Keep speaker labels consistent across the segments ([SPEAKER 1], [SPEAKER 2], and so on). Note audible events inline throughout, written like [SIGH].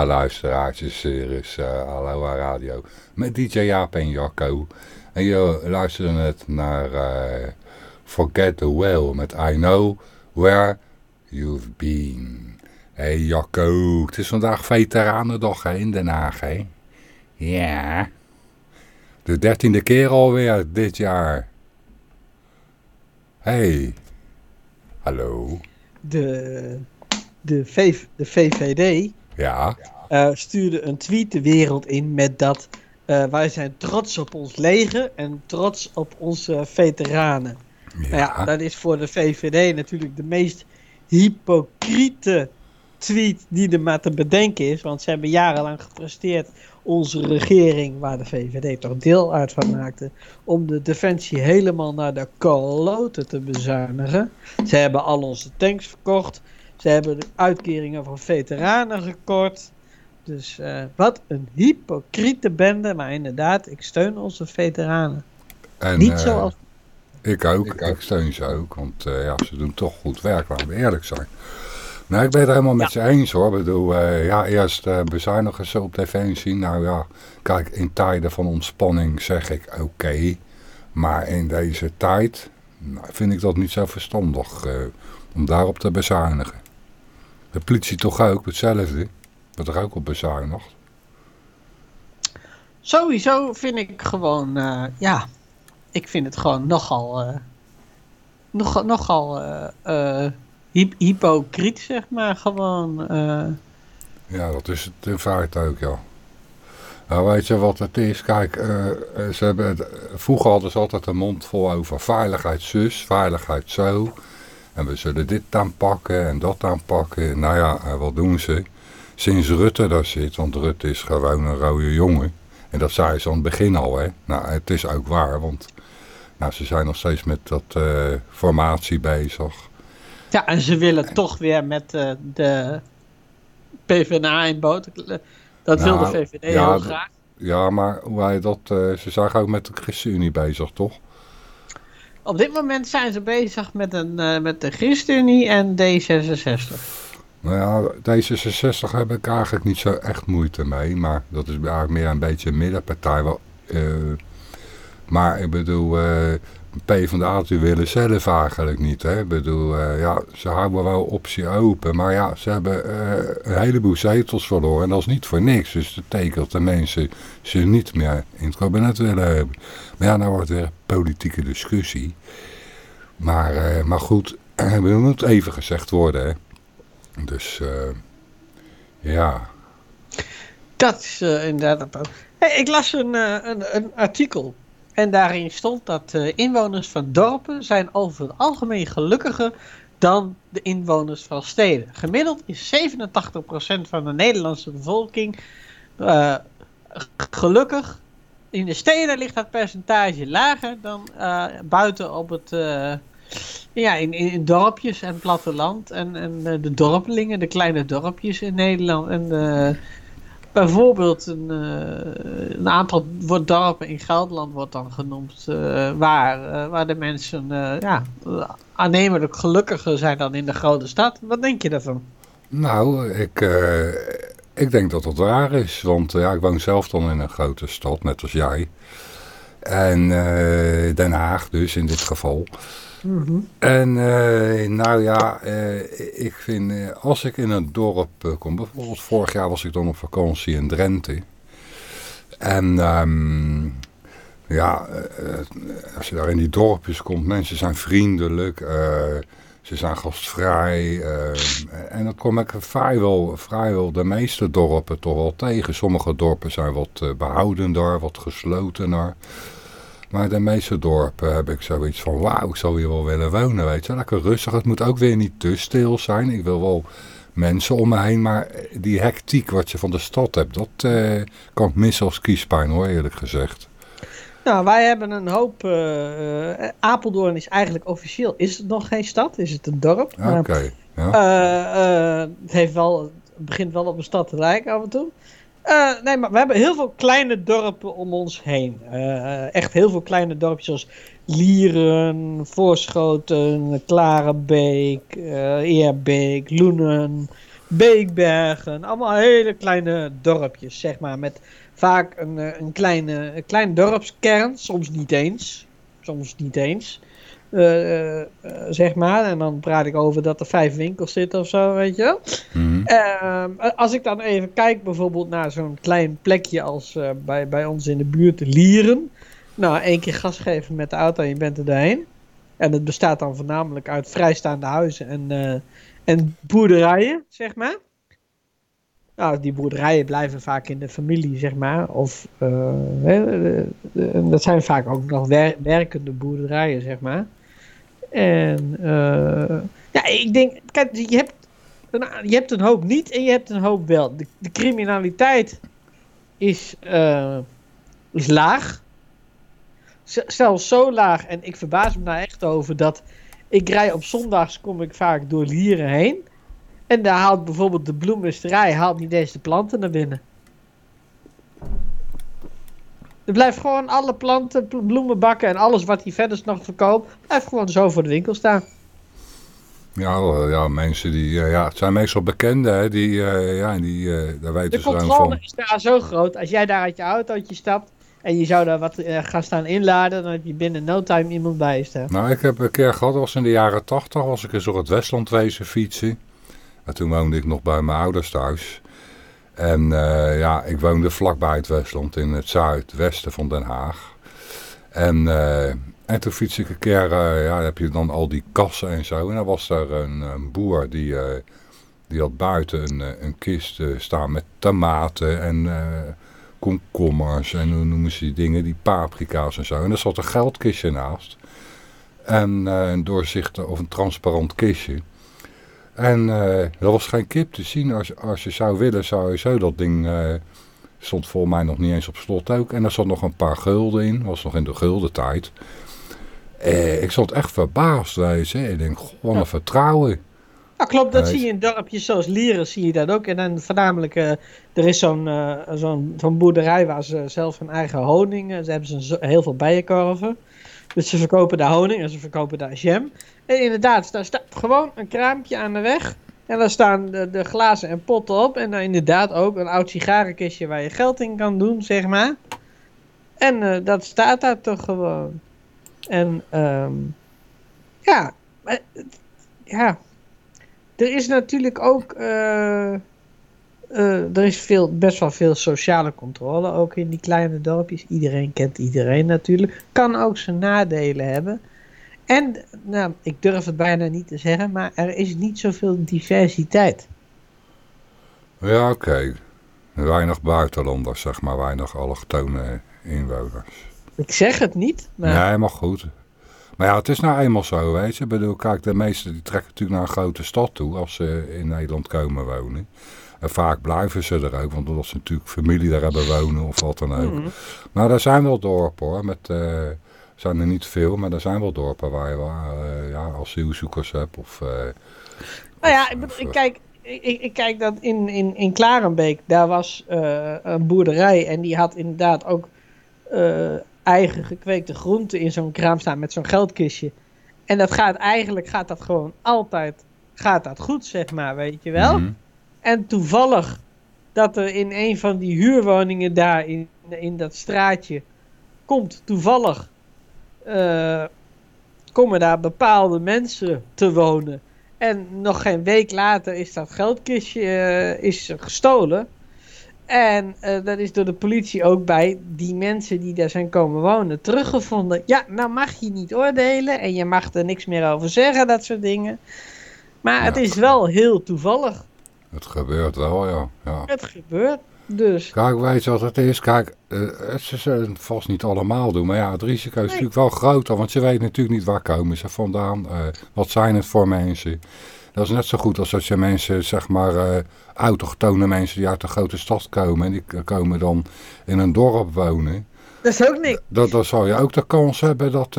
[SPEAKER 1] Ja, luisteraartjes, hier is uh, Aloha Radio met DJ Jaap en Jacco. En je luisterde net naar uh, Forget the Well met I Know Where You've Been. Hé hey Jacco, het is vandaag Veteranendag hè, in Den Haag, hè? Ja. De dertiende keer alweer dit jaar. Hey. Hallo.
[SPEAKER 2] De de, v, de VVD
[SPEAKER 1] Ja,
[SPEAKER 2] uh, stuurde een tweet de wereld in met dat uh, wij zijn trots op ons leger en trots op onze veteranen. Ja. Nou ja, dat is voor de VVD natuurlijk de meest hypocriete tweet die er maar te bedenken is. Want ze hebben jarenlang gepresteerd onze regering, waar de VVD toch deel uit van maakte, om de defensie helemaal naar de koloten te bezuinigen. Ze hebben al onze tanks verkocht. Ze hebben de uitkeringen van veteranen gekort. Dus uh, wat een hypocriete bende. Maar inderdaad, ik steun onze veteranen.
[SPEAKER 1] En,
[SPEAKER 2] Niet
[SPEAKER 1] uh,
[SPEAKER 2] zoals...
[SPEAKER 1] Ik ook. Ik, ik steun ze ook. Want uh, ja, ze doen toch goed werk, laten we eerlijk zijn. Nou, ik ben het helemaal met ja. ze eens hoor. Ik bedoel, uh, ja, eerst uh, bezuinigen ze op defensie. Nou ja, kijk, in tijden van ontspanning zeg ik oké. Okay, maar in deze tijd nou, vind ik dat niet zo verstandig uh, om daarop te bezuinigen. De politie toch ook hetzelfde. Wordt er ook op bezuinigd.
[SPEAKER 2] Sowieso vind ik gewoon, ja, ik vind het gewoon nogal, nogal, nogal Hy hypocriet, zeg maar, gewoon. Uh...
[SPEAKER 1] Ja, dat is het in feite ook, ja. Nou, weet je wat het is? Kijk, uh, ze hebben vroeger hadden ze altijd een mond vol over veiligheid zus, veiligheid zo. En we zullen dit aanpakken en dat aanpakken. Nou ja, wat doen ze? Sinds Rutte daar zit, want Rutte is gewoon een rode jongen. En dat zei ze aan het begin al, hè. Nou, het is ook waar, want nou, ze zijn nog steeds met dat uh, formatie bezig.
[SPEAKER 2] Ja, en ze willen toch weer met uh, de PvdA in boot. Dat nou, wil de VVD
[SPEAKER 1] ja,
[SPEAKER 2] heel graag.
[SPEAKER 1] Ja, maar hoe hij dat, uh, ze zijn ook met de ChristenUnie bezig, toch?
[SPEAKER 2] Op dit moment zijn ze bezig met, een, uh, met de ChristenUnie en D66.
[SPEAKER 1] Nou ja, D66 heb ik eigenlijk niet zo echt moeite mee. Maar dat is eigenlijk meer een beetje een middenpartij. Wel, maar ik bedoel... PvdA willen zelf eigenlijk niet. Hè? Ik bedoel, uh, ja, ze houden wel optie open. Maar ja, ze hebben uh, een heleboel zetels verloren. En dat is niet voor niks. Dus dat betekent dat de mensen ze niet meer in het kabinet willen hebben. Maar ja, nou wordt weer politieke discussie. Maar, uh, maar goed, er moet even gezegd worden. Hè? Dus, ja.
[SPEAKER 2] Dat is inderdaad... Hey, ik las een, een, een artikel en daarin stond dat uh, inwoners van dorpen zijn over het algemeen gelukkiger dan de inwoners van steden. Gemiddeld is 87% van de Nederlandse bevolking uh, gelukkig. In de steden ligt dat percentage lager dan uh, buiten op het, ja, in, in, dorpjes en platteland. En, en de dorpelingen, de kleine dorpjes in Nederland. En bijvoorbeeld een, uh, een aantal dorpen in Gelderland wordt dan genoemd uh, waar, uh, waar de mensen ja, aannemelijk gelukkiger zijn dan in de grote stad. Wat denk je daarvan?
[SPEAKER 1] Nou, ik, ik denk dat dat waar is, want ja, ik woon zelf dan in een grote stad, net als jij. En Den Haag dus in dit geval. En uh, nou ja, uh, ik vind, uh, als ik in een dorp kom, bijvoorbeeld vorig jaar was ik dan op vakantie in Drenthe. En um, ja, als je daar in die dorpjes komt, mensen zijn vriendelijk, ze zijn gastvrij. en dat kom ik vrijwel, vrijwel de meeste dorpen toch wel tegen. Sommige dorpen zijn wat behoudender, wat geslotener. Maar de meeste dorpen heb ik zoiets van, wauw, ik zou hier wel willen wonen, weet je. Lekker rustig, het moet ook weer niet te stil zijn. Ik wil wel mensen om me heen, maar die hectiek wat je van de stad hebt, dat uh, kan ik missen als kiespijn hoor, eerlijk gezegd.
[SPEAKER 2] Nou, wij hebben een hoop, uh, uh, Apeldoorn is eigenlijk officieel, is het nog geen stad, is het een dorp.
[SPEAKER 1] Oké, okay, ja.
[SPEAKER 2] het, heeft wel, het begint wel op een stad te lijken af en toe. Uh, nee, maar we hebben heel veel kleine dorpen om ons heen. Uh, echt heel veel kleine dorpjes zoals Lieren, Voorschoten, Klarenbeek, uh, Eerbeek, Loenen, Beekbergen. Allemaal hele kleine dorpjes, zeg maar. Met vaak een, een, kleine, een klein dorpskern, soms niet eens. Soms niet eens. Uh, uh, zeg maar. En dan praat ik over dat er vijf winkels zitten of zo, weet je wel.
[SPEAKER 1] Mm.
[SPEAKER 2] Uh, als ik dan even kijk bijvoorbeeld naar zo'n klein plekje als bij, bij ons in de buurt, Lieren. Nou, één keer gas geven met de auto en je bent er doorheen. En het bestaat dan voornamelijk uit vrijstaande huizen en, eh, en boerderijen, zeg maar. Nou, die boerderijen blijven vaak in de familie, zeg maar. Of dat zijn vaak ook nog werkende boerderijen, zeg maar. En uh, ja, ik denk, kijk, je hebt, je hebt een hoop niet en je hebt een hoop wel. De, de criminaliteit is, uh, is laag. Zelfs zo laag, en ik verbaas me daar echt over, dat ik rij op zondags, kom ik vaak door Lieren heen. En daar haalt bijvoorbeeld de bloemisterij haalt niet deze planten naar binnen. Er blijft gewoon alle planten, bloemenbakken en alles wat hij verder nog verkoopt, blijft gewoon zo voor de winkel staan.
[SPEAKER 1] Ja, ja mensen die, eh, ja, het zijn meestal bekenden, hè, die, uh, ja, die, uh, daar weten
[SPEAKER 2] de
[SPEAKER 1] ze van.
[SPEAKER 2] De controle is daar zo groot, als jij daar uit je autootje stapt en je zou daar wat gaan staan inladen, dan heb je binnen no time iemand bij je staan.
[SPEAKER 1] Nou, ik heb een keer gehad, dat was in de jaren tachtig, was ik eens door het Westland wezen fietsen. En toen woonde ik nog bij mijn ouders thuis. En uh, ja, ik woonde vlakbij het Westland in het zuidwesten van Den Haag. En, uh, en toen fiets ik een keer, uh, ja, heb je dan al die kassen en zo. En dan was een, een boer die, die had buiten een, een kist staan met tomaten en komkommers en hoe noemen ze die dingen, die paprika's en zo. En er zat een geldkistje naast. En een doorzichtig of een transparant kistje. En uh, er was geen kip te zien. Als, als je zou willen, zou je zo dat ding... Uh, stond voor mij nog niet eens op slot ook. En er zat nog een paar gulden in. was nog in de gulden tijd. Uh, ik stond echt verbaasd. Weet Ik denk, wat een vertrouwen.
[SPEAKER 2] Ja, klopt. Dat zie je in dorpjes zoals Lieren, zie je dat ook. En dan voornamelijk, er is zo'n zo'n boerderij waar ze zelf hun eigen honing... Ze hebben ze heel veel bijenkorven. Dus ze verkopen daar honing en ze verkopen daar jam. En inderdaad, daar staat gewoon een kraampje aan de weg. En daar staan de, de glazen en potten op. En dan inderdaad ook een oud sigarenkistje waar je geld in kan doen, zeg maar. En uh, dat staat daar toch gewoon. En um, ja, ja, er is natuurlijk ook, uh, er is veel, best wel veel sociale controle ook in die kleine dorpjes. Iedereen kent iedereen natuurlijk. Kan ook zijn nadelen hebben. En, nou, ik durf het bijna niet te zeggen, maar er is niet zoveel diversiteit.
[SPEAKER 1] Ja, oké. Weinig buitenlanders, zeg maar, weinig allochtone inwoners.
[SPEAKER 2] Ik zeg het niet, maar...
[SPEAKER 1] Nee, maar goed. Maar ja, het is nou eenmaal zo, weet je. Ik bedoel, kijk, de meesten die trekken natuurlijk naar een grote stad toe als ze in Nederland komen wonen. En vaak blijven ze er ook, want omdat ze natuurlijk familie daar hebben wonen of wat dan ook. Mm. Maar er zijn wel dorpen hoor, met... Uh, zijn er niet veel, maar er zijn wel dorpen waar je uh, ja, asielzoekers hebt. Of, uh,
[SPEAKER 2] nou ja, ik, ik, kijk, ik, ik, kijk dat in, in, in Klarenbeek, daar was uh, een boerderij en die had inderdaad ook eigen gekweekte groenten in zo'n kraam staan met zo'n geldkistje. En dat gaat eigenlijk, gaat dat gewoon altijd, gaat dat goed zeg maar, weet je wel. Mm -hmm. En toevallig dat er in een van die huurwoningen daar in, in dat straatje komt toevallig uh, komen daar bepaalde mensen te wonen. En nog geen week later is dat geldkistje uh, is gestolen. En uh, dat is door de politie ook bij die mensen die daar zijn komen wonen teruggevonden. Ja, nou mag je niet oordelen en je mag er niks meer over zeggen, dat soort dingen. Maar ja, het is wel heel toevallig.
[SPEAKER 1] Het gebeurt wel, ja. ja.
[SPEAKER 2] Het gebeurt. Dus.
[SPEAKER 1] Kijk, weet wat het is? Kijk, uh, ze zullen het vast niet allemaal doen. Maar ja, het risico is nee. natuurlijk wel groter. Want je weet natuurlijk niet waar komen ze vandaan. Uh, wat zijn het voor mensen? Dat is net zo goed als als je mensen, zeg maar, uh, autochtone mensen die uit een grote stad komen. En die komen dan in een dorp wonen.
[SPEAKER 2] Dat is ook niks.
[SPEAKER 1] Dat, dan zou je ook de kans hebben dat...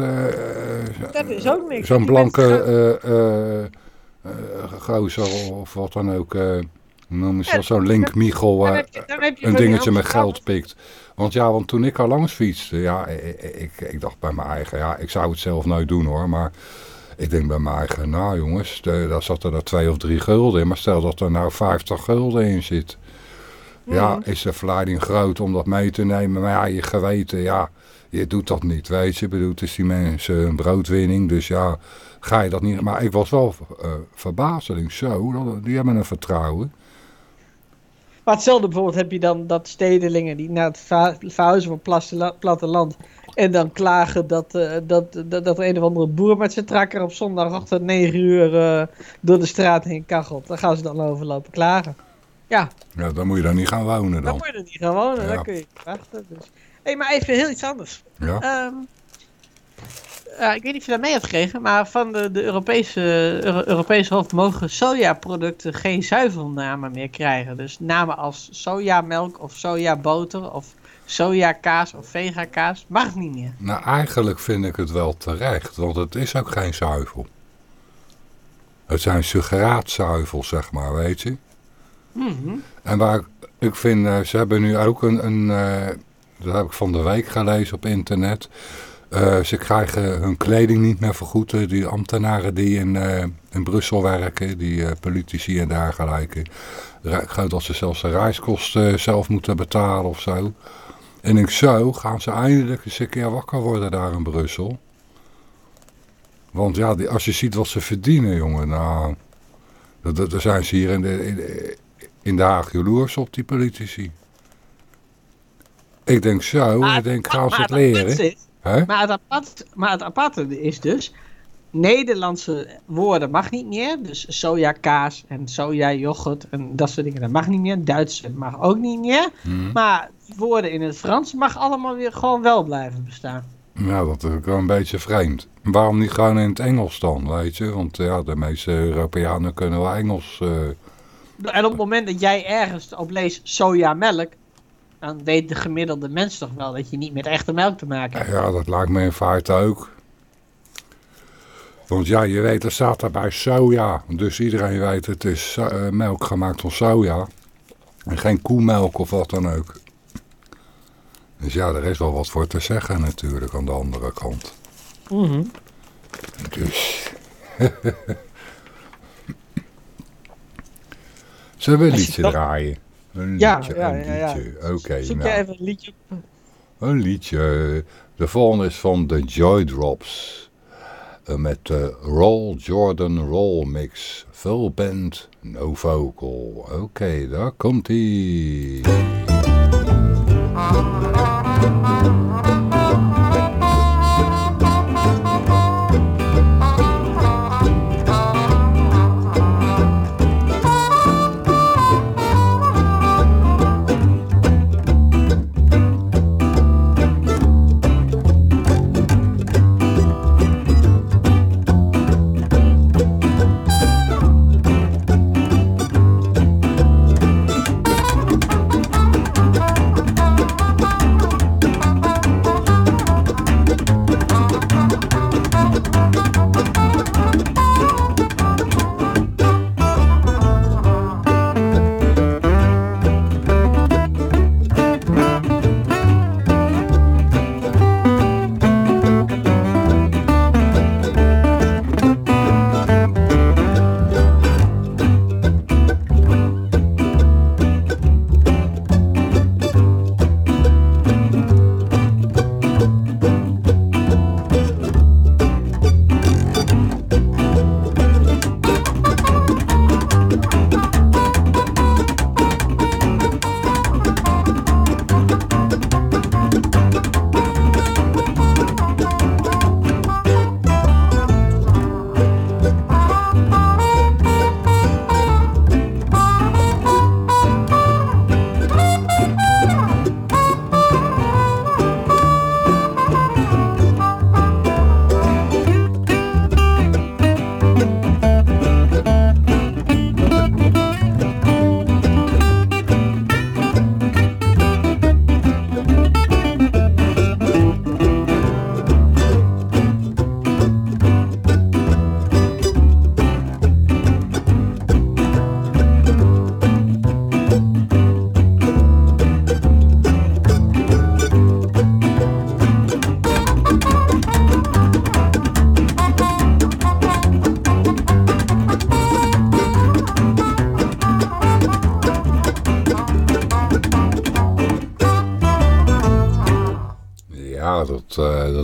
[SPEAKER 2] dat is ook niks.
[SPEAKER 1] Zo'n blanke gozer of wat dan ook... noem eens ja, zo'n link Michel uh, een dingetje met geld pikt. Want ja, want toen ik al langs fietste, ja, ik, ik, ik, dacht bij mijn eigen, ja, ik zou het zelf nooit doen hoor, maar ik denk bij mijn eigen, nou jongens, de, daar zat er twee of drie gulden in, maar stel dat er nou 50 gulden in zit. Ja, mm. is de verleiding groot om dat mee te nemen, maar ja, je geweten, ja, je doet dat niet, weet je. Ik bedoel, het is die mensen een broodwinning, dus ja, ga je dat niet... Maar ik was wel uh, verbaasd, zo, die hebben een vertrouwen.
[SPEAKER 2] Maar hetzelfde bijvoorbeeld heb je dan dat stedelingen die naar het verhuizen van platteland En dan klagen dat, uh, dat, dat, dat een of andere boer met zijn trakker op zondagochtend 9 uur uh, door de straat heen kachelt. Dan gaan ze dan overlopen klagen. Ja.
[SPEAKER 1] Ja, dan moet je daar niet gaan wonen dan.
[SPEAKER 2] Dan moet je er niet gaan wonen, ja. dan kun je wachten. Dus. hey, maar even heel iets anders.
[SPEAKER 1] Ja.
[SPEAKER 2] Um, uh, ik weet niet of je dat mee hebt gekregen, maar van de, de Europese, Euro Europese Hof mogen sojaproducten geen zuivelnamen meer krijgen. Dus namen als sojamelk of sojaboter of sojakaas of vegakaas mag niet meer.
[SPEAKER 1] Nou, eigenlijk vind ik het wel terecht, want het is ook geen zuivel. Het zijn suggeraatzuivels, zeg maar, weet je.
[SPEAKER 2] Mm -hmm.
[SPEAKER 1] En waar ik vind, uh, ze hebben nu ook een, een uh, dat heb ik van de week gelezen op internet... Uh, ze krijgen hun kleding niet meer vergoed. Die ambtenaren die in, uh, in Brussel werken, die politici en dergelijke. Dat ze zelfs de reiskosten zelf moeten betalen of zo. En ik zo gaan ze eindelijk eens een keer wakker worden daar in Brussel. Want ja, die, als je ziet wat ze verdienen, jongen, nou... Daar zijn ze hier in de, in, in de Haag jaloers op, die politici. Ik denk zo, ik denk, gaan ze het leren.
[SPEAKER 2] Huh? Maar, het apart, maar het aparte is dus, Nederlandse woorden mag niet meer. Dus sojakaas en sojayoghurt en dat soort dingen, dat mag niet meer. Duits mag ook niet meer.
[SPEAKER 1] Hmm.
[SPEAKER 2] Maar woorden in het Frans mag allemaal weer gewoon wel blijven bestaan.
[SPEAKER 1] Ja, dat is wel een beetje vreemd. Waarom niet gewoon in het Engels dan, weet je? Want ja, de meeste Europeanen kunnen wel Engels... Uh...
[SPEAKER 2] En op het moment dat jij ergens op leest sojamelk, dan weet de gemiddelde mens toch wel dat je niet met echte melk te maken hebt.
[SPEAKER 1] Ja, dat lijkt me in feite ook. Want ja, je weet, er staat daarbij soja. Dus iedereen weet, het is uh, melk gemaakt van soja. En geen koemelk of wat dan ook. Dus ja, er is wel wat voor te zeggen natuurlijk aan de andere kant.
[SPEAKER 2] Mm -hmm.
[SPEAKER 1] Dus... [LAUGHS] Zullen we een liedje draaien? Een
[SPEAKER 2] ja,
[SPEAKER 1] liedje,
[SPEAKER 2] ja,
[SPEAKER 1] een
[SPEAKER 2] ja,
[SPEAKER 1] liedje. Oké, okay,
[SPEAKER 2] Zoek
[SPEAKER 1] nou.
[SPEAKER 2] jij even een liedje op?
[SPEAKER 1] Een liedje. De volgende is van The Joy Drops. Uh, met de Roll Jordan Roll Mix. Full band, no vocal. Oké, okay, daar komt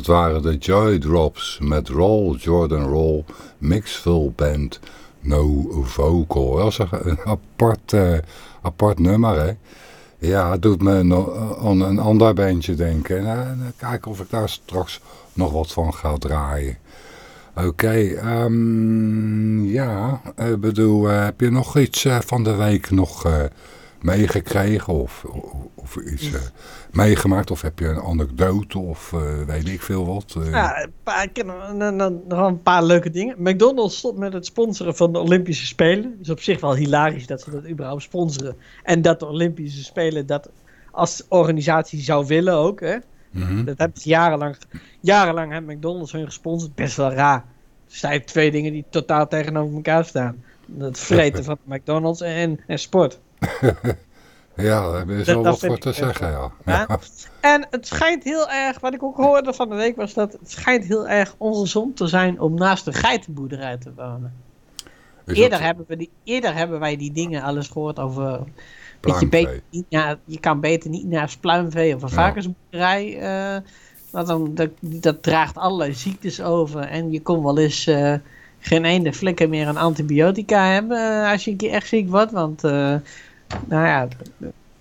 [SPEAKER 1] waren de Joy Drops met Roll, Jordan Roll, Mixville Band, No Vocal. Dat was een apart, uh, apart nummer, hè. Ja, het doet me een ander bandje denken. Nou, nou, kijken of ik daar straks nog wat van ga draaien. Oké, ehm, ja, ik bedoel, eh, heb je nog iets eh, van de week nog eh, meegekregen of, of, of iets eh, meegemaakt? Of heb je een anekdote of eh, weet ik veel wat? eh?
[SPEAKER 2] Ja, een paar, ik heb nog- een paar leuke dingen. McDonald's stopt met het sponsoren van de Olympische Spelen. is op zich wel hilarisch dat ze dat überhaupt sponsoren. En dat de Olympische Spelen dat als organisatie zou willen ook. Hè?
[SPEAKER 1] Mhm.
[SPEAKER 2] Dat hebben ze jarenlang, jarenlang heeft McDonald's hun gesponsord. Best wel raar. Er zijn twee dingen die totaal tegenover elkaar staan. Het vreten van McDonald's en, en sport. [LAUGHS]
[SPEAKER 1] Ja, daar is wel wat voor te zeggen, ja.
[SPEAKER 2] Ja. En het schijnt heel erg, wat ik ook hoorde van de week, was dat het schijnt heel erg ongezond te zijn om naast een geitenboerderij te wonen.
[SPEAKER 1] Is
[SPEAKER 2] Eerder
[SPEAKER 1] dat
[SPEAKER 2] hebben, we die, eerder hebben wij die dingen alles gehoord over. Dat je, beter niet naar, je kan beter niet naar pluimvee of een varkensboerderij. eh, want dan, dat, dat draagt allerlei ziektes over. En je kon wel eens eh, geen ene flikker meer een antibiotica hebben eh, als je een keer echt ziek wordt. Want nou ja,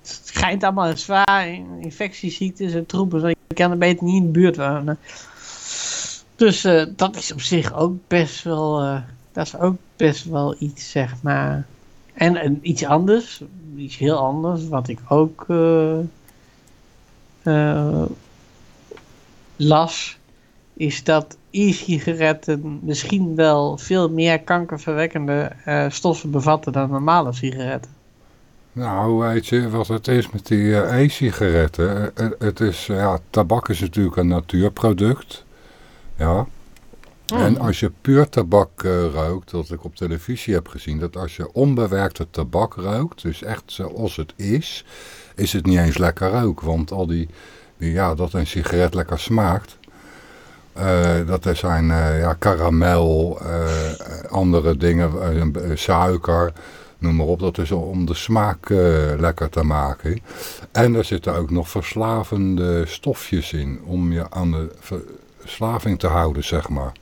[SPEAKER 2] het schijnt allemaal zwaar. Infectieziektes en troepen. zo. Je kan er beter niet in de buurt wonen. Dus eh, dat is op zich ook best wel. eh, dat is ook best wel iets, zeg maar. En, iets anders, iets heel anders, wat ik ook eh, las, is dat e-sigaretten misschien wel veel meer kankerverwekkende stoffen bevatten dan normale sigaretten.
[SPEAKER 1] Nou, weet je wat het is met die eh, e-sigaretten? Eh, het is, eh, ja, tabak is natuurlijk een natuurproduct. Ja. En als je puur tabak eh, rookt, wat ik op televisie heb gezien, dat als je onbewerkte tabak rookt, dus echt zoals het is, is het niet eens lekker rook. Want al die, die ja, dat een sigaret lekker smaakt, eh, dat er zijn eh, ja, karamel, eh, andere dingen, eh, eh, suiker, noem maar op. Dat is om de smaak eh, lekker te maken. En er zitten ook nog verslavende stofjes in, om je aan de verslaving te houden, zeg maar.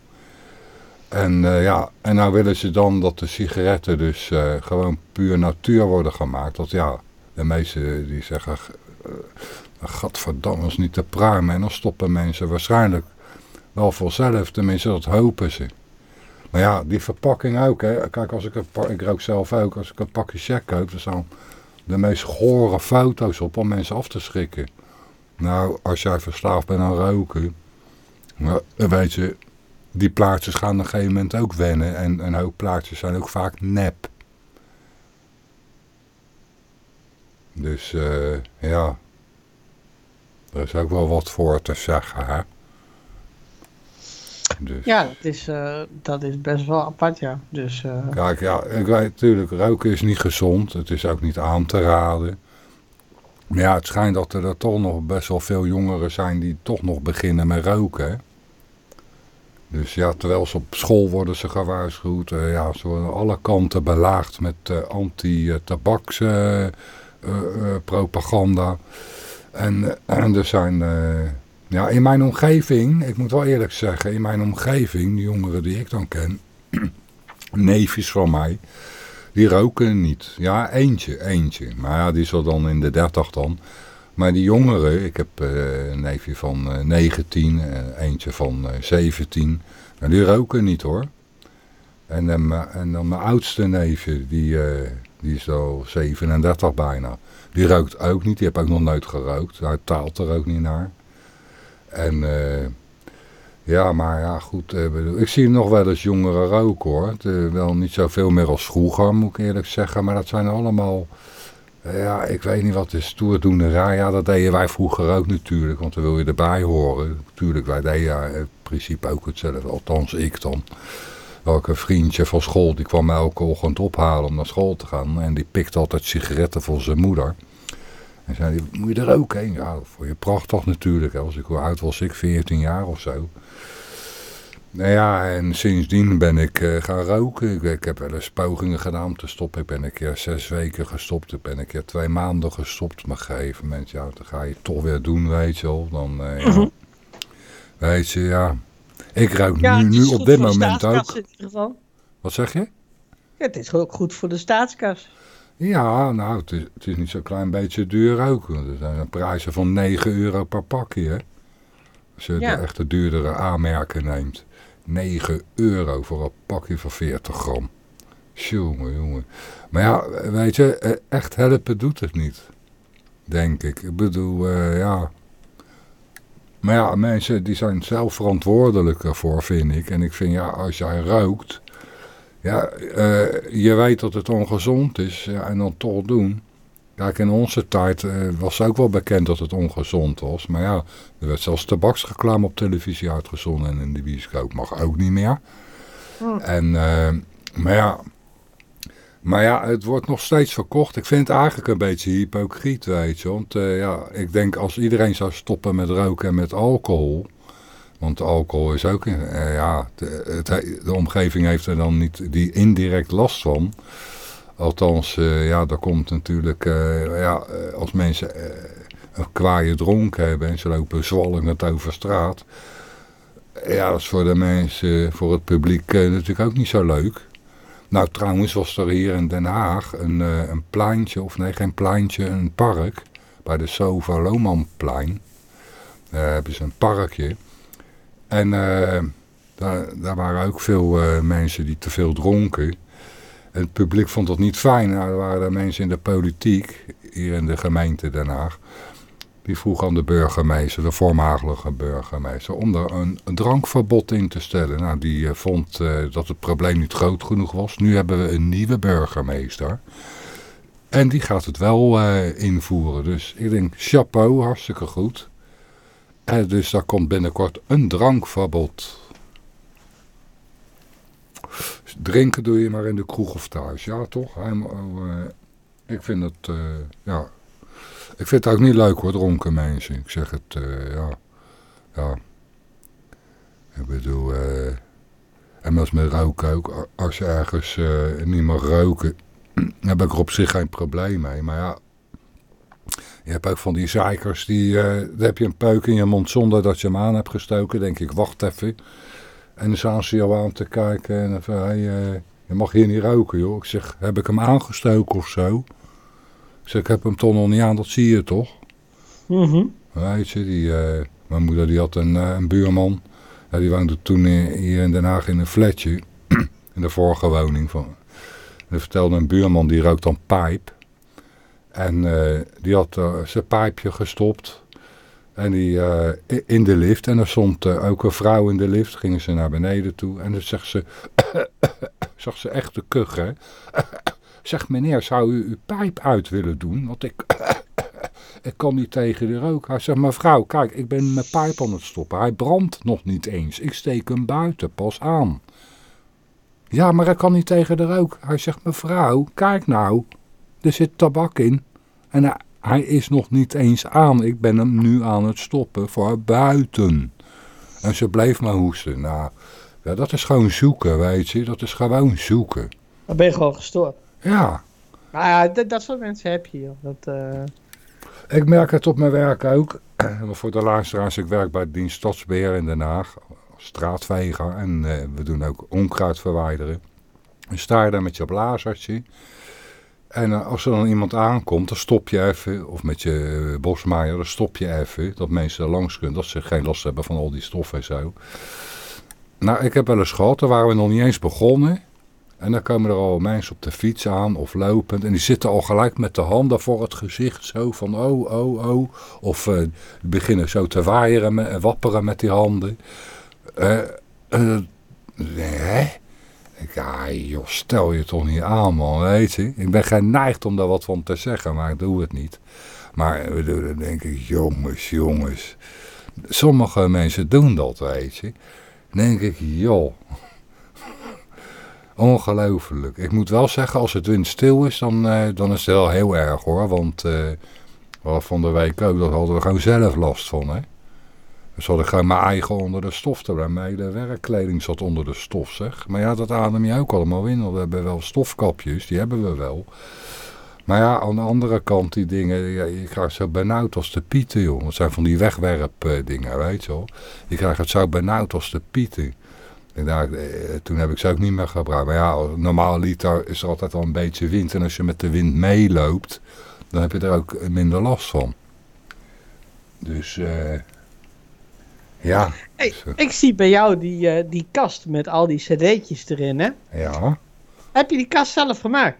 [SPEAKER 1] En uh, ja, en nou willen ze dan dat de sigaretten dus uh, gewoon puur natuur worden gemaakt. Dat ja, de meesten die zeggen, uh, gadverdamme is niet te pruimen. En dan stoppen mensen waarschijnlijk wel vanzelf, tenminste dat hopen ze. Maar ja, die verpakking ook hè. Kijk, als ik, een ik rook zelf ook, als ik een pakje check koop, dan staan de meest gore foto's op om mensen af te schrikken. Nou, als jij verslaafd bent aan roken, dan weet je, die plaatjes gaan op een gegeven moment ook wennen. En een hoop plaatjes zijn ook vaak nep. Dus uh, ja, er is ook wel wat voor te zeggen. Hè?
[SPEAKER 2] Dus. Ja, dat is, uh, dat is best wel apart, ja. Dus, uh...
[SPEAKER 1] Kijk, ja, ik weet natuurlijk, roken is niet gezond. Het is ook niet aan te raden. Maar ja, het schijnt dat er, er toch nog best wel veel jongeren zijn die toch nog beginnen met roken. Hè? Dus ja, terwijl ze op school worden ze gewaarschuwd. Uh, ja, ze worden alle kanten belaagd met anti-tabakspropaganda. en, en er zijn, ja, in mijn omgeving, ik moet wel eerlijk zeggen, in mijn omgeving, de jongeren die ik dan ken, [CLEARS THROAT] neefjes van mij, die roken niet. Ja, eentje, eentje. Maar ja, die is al dan in de dertig dan. Maar die jongeren, ik heb uh, een neefje van uh, 19, uh, eentje van 17. Nou, die roken niet hoor. En, uh, en dan mijn oudste neefje, die, eh, die is al 37 bijna. Die rookt ook niet, die heeft ook nog nooit gerookt. Hij taalt er ook niet naar. En eh, ja, maar ja goed, bedoel, ik zie nog wel eens jongeren roken hoor. Het, wel niet zoveel meer als vroeger moet ik eerlijk zeggen. Maar dat zijn allemaal... Ja, ik weet niet wat is stoerdoenerij. Ja, dat deden wij vroeger ook natuurlijk, want dan wil je erbij horen. Natuurlijk, wij deden in principe ook hetzelfde, althans ik dan. Welke vriendje van school, die kwam me elke ochtend ophalen om naar school te gaan. En die pikte altijd sigaretten voor zijn moeder. En zei moet je er ook heen? Ja, dat vond je prachtig natuurlijk. Hè. Als ik, hoe oud was ik? 14 jaar of zo. Nou ja, en sindsdien ben ik uh, gaan roken. Ik, ik, heb wel eens pogingen gedaan om te stoppen. Ik ben een keer zes weken gestopt. Ik ben een keer twee maanden gestopt. Maar op een gegeven moment, ja, dan ga je het toch weer doen, weet je wel. Dan, uh, ja, mm -hmm. weet je, ja. Ik
[SPEAKER 2] ja,
[SPEAKER 1] nu, nu op dit moment ook.
[SPEAKER 2] In ieder geval.
[SPEAKER 1] Wat zeg je?
[SPEAKER 2] Ja, het is ook goed voor de staatskas.
[SPEAKER 1] Ja, nou, het is, het is niet zo'n klein beetje duur ook. Er zijn prijzen van 9 euro per pakje, hè. Als je
[SPEAKER 2] Ja.
[SPEAKER 1] de echte duurdere aanmerken neemt. 9 euro voor een pakje van 40 gram. Jongen, jongen. Maar ja, weet je, eh, echt helpen doet het niet. Denk ik. Ik bedoel, eh, ja... Maar ja, mensen die zijn zelf verantwoordelijk ervoor, vind ik. En ik vind, ja, als jij rookt... Ja, eh, je weet dat het ongezond is en dan toch doen. Kijk, in onze tijd eh, was ook wel bekend dat het ongezond was. Maar ja, er werd zelfs tabaksreclame op televisie uitgezonden en in de bioscoop mag ook niet meer.
[SPEAKER 2] Hm.
[SPEAKER 1] En, eh, maar ja, maar ja, het wordt nog steeds verkocht. Ik vind het eigenlijk een beetje hypocriet, weet je. Want ja, ik denk als iedereen zou stoppen met roken en met alcohol... Want alcohol is ook, eh, ja, de, omgeving heeft er dan niet die indirect last van. Althans, eh, ja, daar komt natuurlijk, eh, ja, als mensen een kwaaie dronk hebben en ze lopen zwallend over straat. Ja, dat is voor de mensen, voor het publiek natuurlijk ook niet zo leuk. Nou, trouwens was er hier in Den Haag een, een pleintje, of nee, geen pleintje, een park. Bij de Sova Lomanplein. Daar hebben ze een parkje. En eh, daar, daar waren ook veel eh, mensen die te veel dronken. En het publiek vond dat niet fijn. Nou, er waren mensen in de politiek, hier in de gemeente Den Haag. Die vroeg aan de burgemeester, de voormalige burgemeester, om er een, drankverbod in te stellen. Nou, die eh, vond dat het probleem niet groot genoeg was. Nu hebben we een nieuwe burgemeester. En die gaat het wel invoeren. Dus ik denk, chapeau, hartstikke goed. En dus daar komt binnenkort een drankverbod. Drinken doe je maar in de kroeg of thuis. Ja, toch? Oh, eh, ik vind het, eh, ja... Ik vind het ook niet leuk hoor, dronken mensen. Ik zeg het, eh, ja. Ja. Ik bedoel, eh... En als met roken ook. Als je ergens eh, niet mag roken, [CLEARS THROAT] heb ik er op zich geen probleem mee. Maar ja, je hebt ook van die zeikers, die, eh dan heb je een peuk in je mond zonder dat je hem aan hebt gestoken. denk ik, wacht even. En dan staan ze jou aan te kijken en dan van, hey, eh, je mag hier niet roken joh. Ik zeg, heb ik hem aangestoken of zo? Ik zeg, ik heb hem toch nog niet aan, dat zie je toch?
[SPEAKER 2] Mhm.
[SPEAKER 1] Weet je, die, eh, mijn moeder die had een, een buurman. Ja, die woonde toen in- hier in Den Haag in een flatje. [CLEARS THROAT] in de vorige woning. Van. En er vertelde een buurman, die rookt dan pijp. En eh, die had eh, zijn pijpje gestopt. En die eh, in de lift. En er stond ook een vrouw in de lift. Gingen ze naar beneden toe. En dan zegt ze... [COUGHS] zag ze echt de kuch, hè. [COUGHS] Zeg meneer, zou u uw pijp uit willen doen? Want ik... [COUGHS] Ik kan niet tegen de rook. Hij zegt, mevrouw, kijk, ik ben mijn pijp aan het stoppen. Hij brandt nog niet eens. Ik steek hem buiten, pas aan. Ja, maar ik kan niet tegen de rook. Hij zegt, mevrouw, kijk nou. Er zit tabak in. En hij, hij is nog niet eens aan. Ik ben hem nu aan het stoppen voor buiten. En ze bleef maar hoesten. Nou, ja, dat is gewoon zoeken, weet je. Dat is gewoon zoeken.
[SPEAKER 2] Dan ben je gewoon gestoord.
[SPEAKER 1] Ja.
[SPEAKER 2] Nou ja, dat, dat soort mensen heb je. joh. Dat, eh,
[SPEAKER 1] Ik merk het op mijn werk ook. [CLEARS THROAT] Maar voor de luisteraars, ik werk bij dienst Stadsbeheer in Den Haag. Straatveger. En eh, we doen ook onkruid verwijderen. Dan sta je daar met je blazertje. En eh, als er dan iemand aankomt, dan stop je even. Of met je eh, bosmaaier, dan stop je even. Dat mensen er langs kunnen. Dat ze geen last hebben van al die stoffen en zo. Nou, ik heb wel eens gehad, daar waren we nog niet eens begonnen. En dan komen er al mensen op de fiets aan of lopend. En die zitten al gelijk met de handen voor het gezicht. Zo van oh, oh, oh. Of eh, beginnen zo te waaieren en wapperen met die handen. Eh, hè? Ja, joh, stel je toch niet aan, man, weet je. Ik ben geneigd om daar wat van te zeggen, maar ik doe het niet. Maar dan denk ik, jongens, jongens. Sommige mensen doen dat, weet je. Dan denk ik, joh. [LAUGHS] Ongelooflijk. Ik moet wel zeggen, als het windstil is, dan, eh, dan is het wel heel erg hoor. Want wel van de week ook, dat hadden we gewoon zelf last van. Hè? Dus had ik gewoon mijn eigen onder de stof te brengen. Mijn hele werkkleding zat onder de stof zeg. Maar ja, dat adem je ook allemaal in. want We hebben wel stofkapjes, die hebben we wel. Maar ja, aan de andere kant die dingen, ja, je krijgt zo benauwd als de pieten joh. Dat zijn van die wegwerp eh, weet je wel. Je krijgt het zo benauwd als de pieten. En daar, eh, toen heb ik ze ook niet meer gebruikt. Maar ja, normaal liter is er altijd al een beetje wind. En als je met de wind meeloopt, dan heb je er ook minder last van. Dus eh, ja.
[SPEAKER 2] Hey,
[SPEAKER 1] dus, eh,
[SPEAKER 2] ik zie bij jou die, eh, die kast met al die cd'tjes erin, hè?
[SPEAKER 1] ja.
[SPEAKER 2] Heb je die kast zelf gemaakt?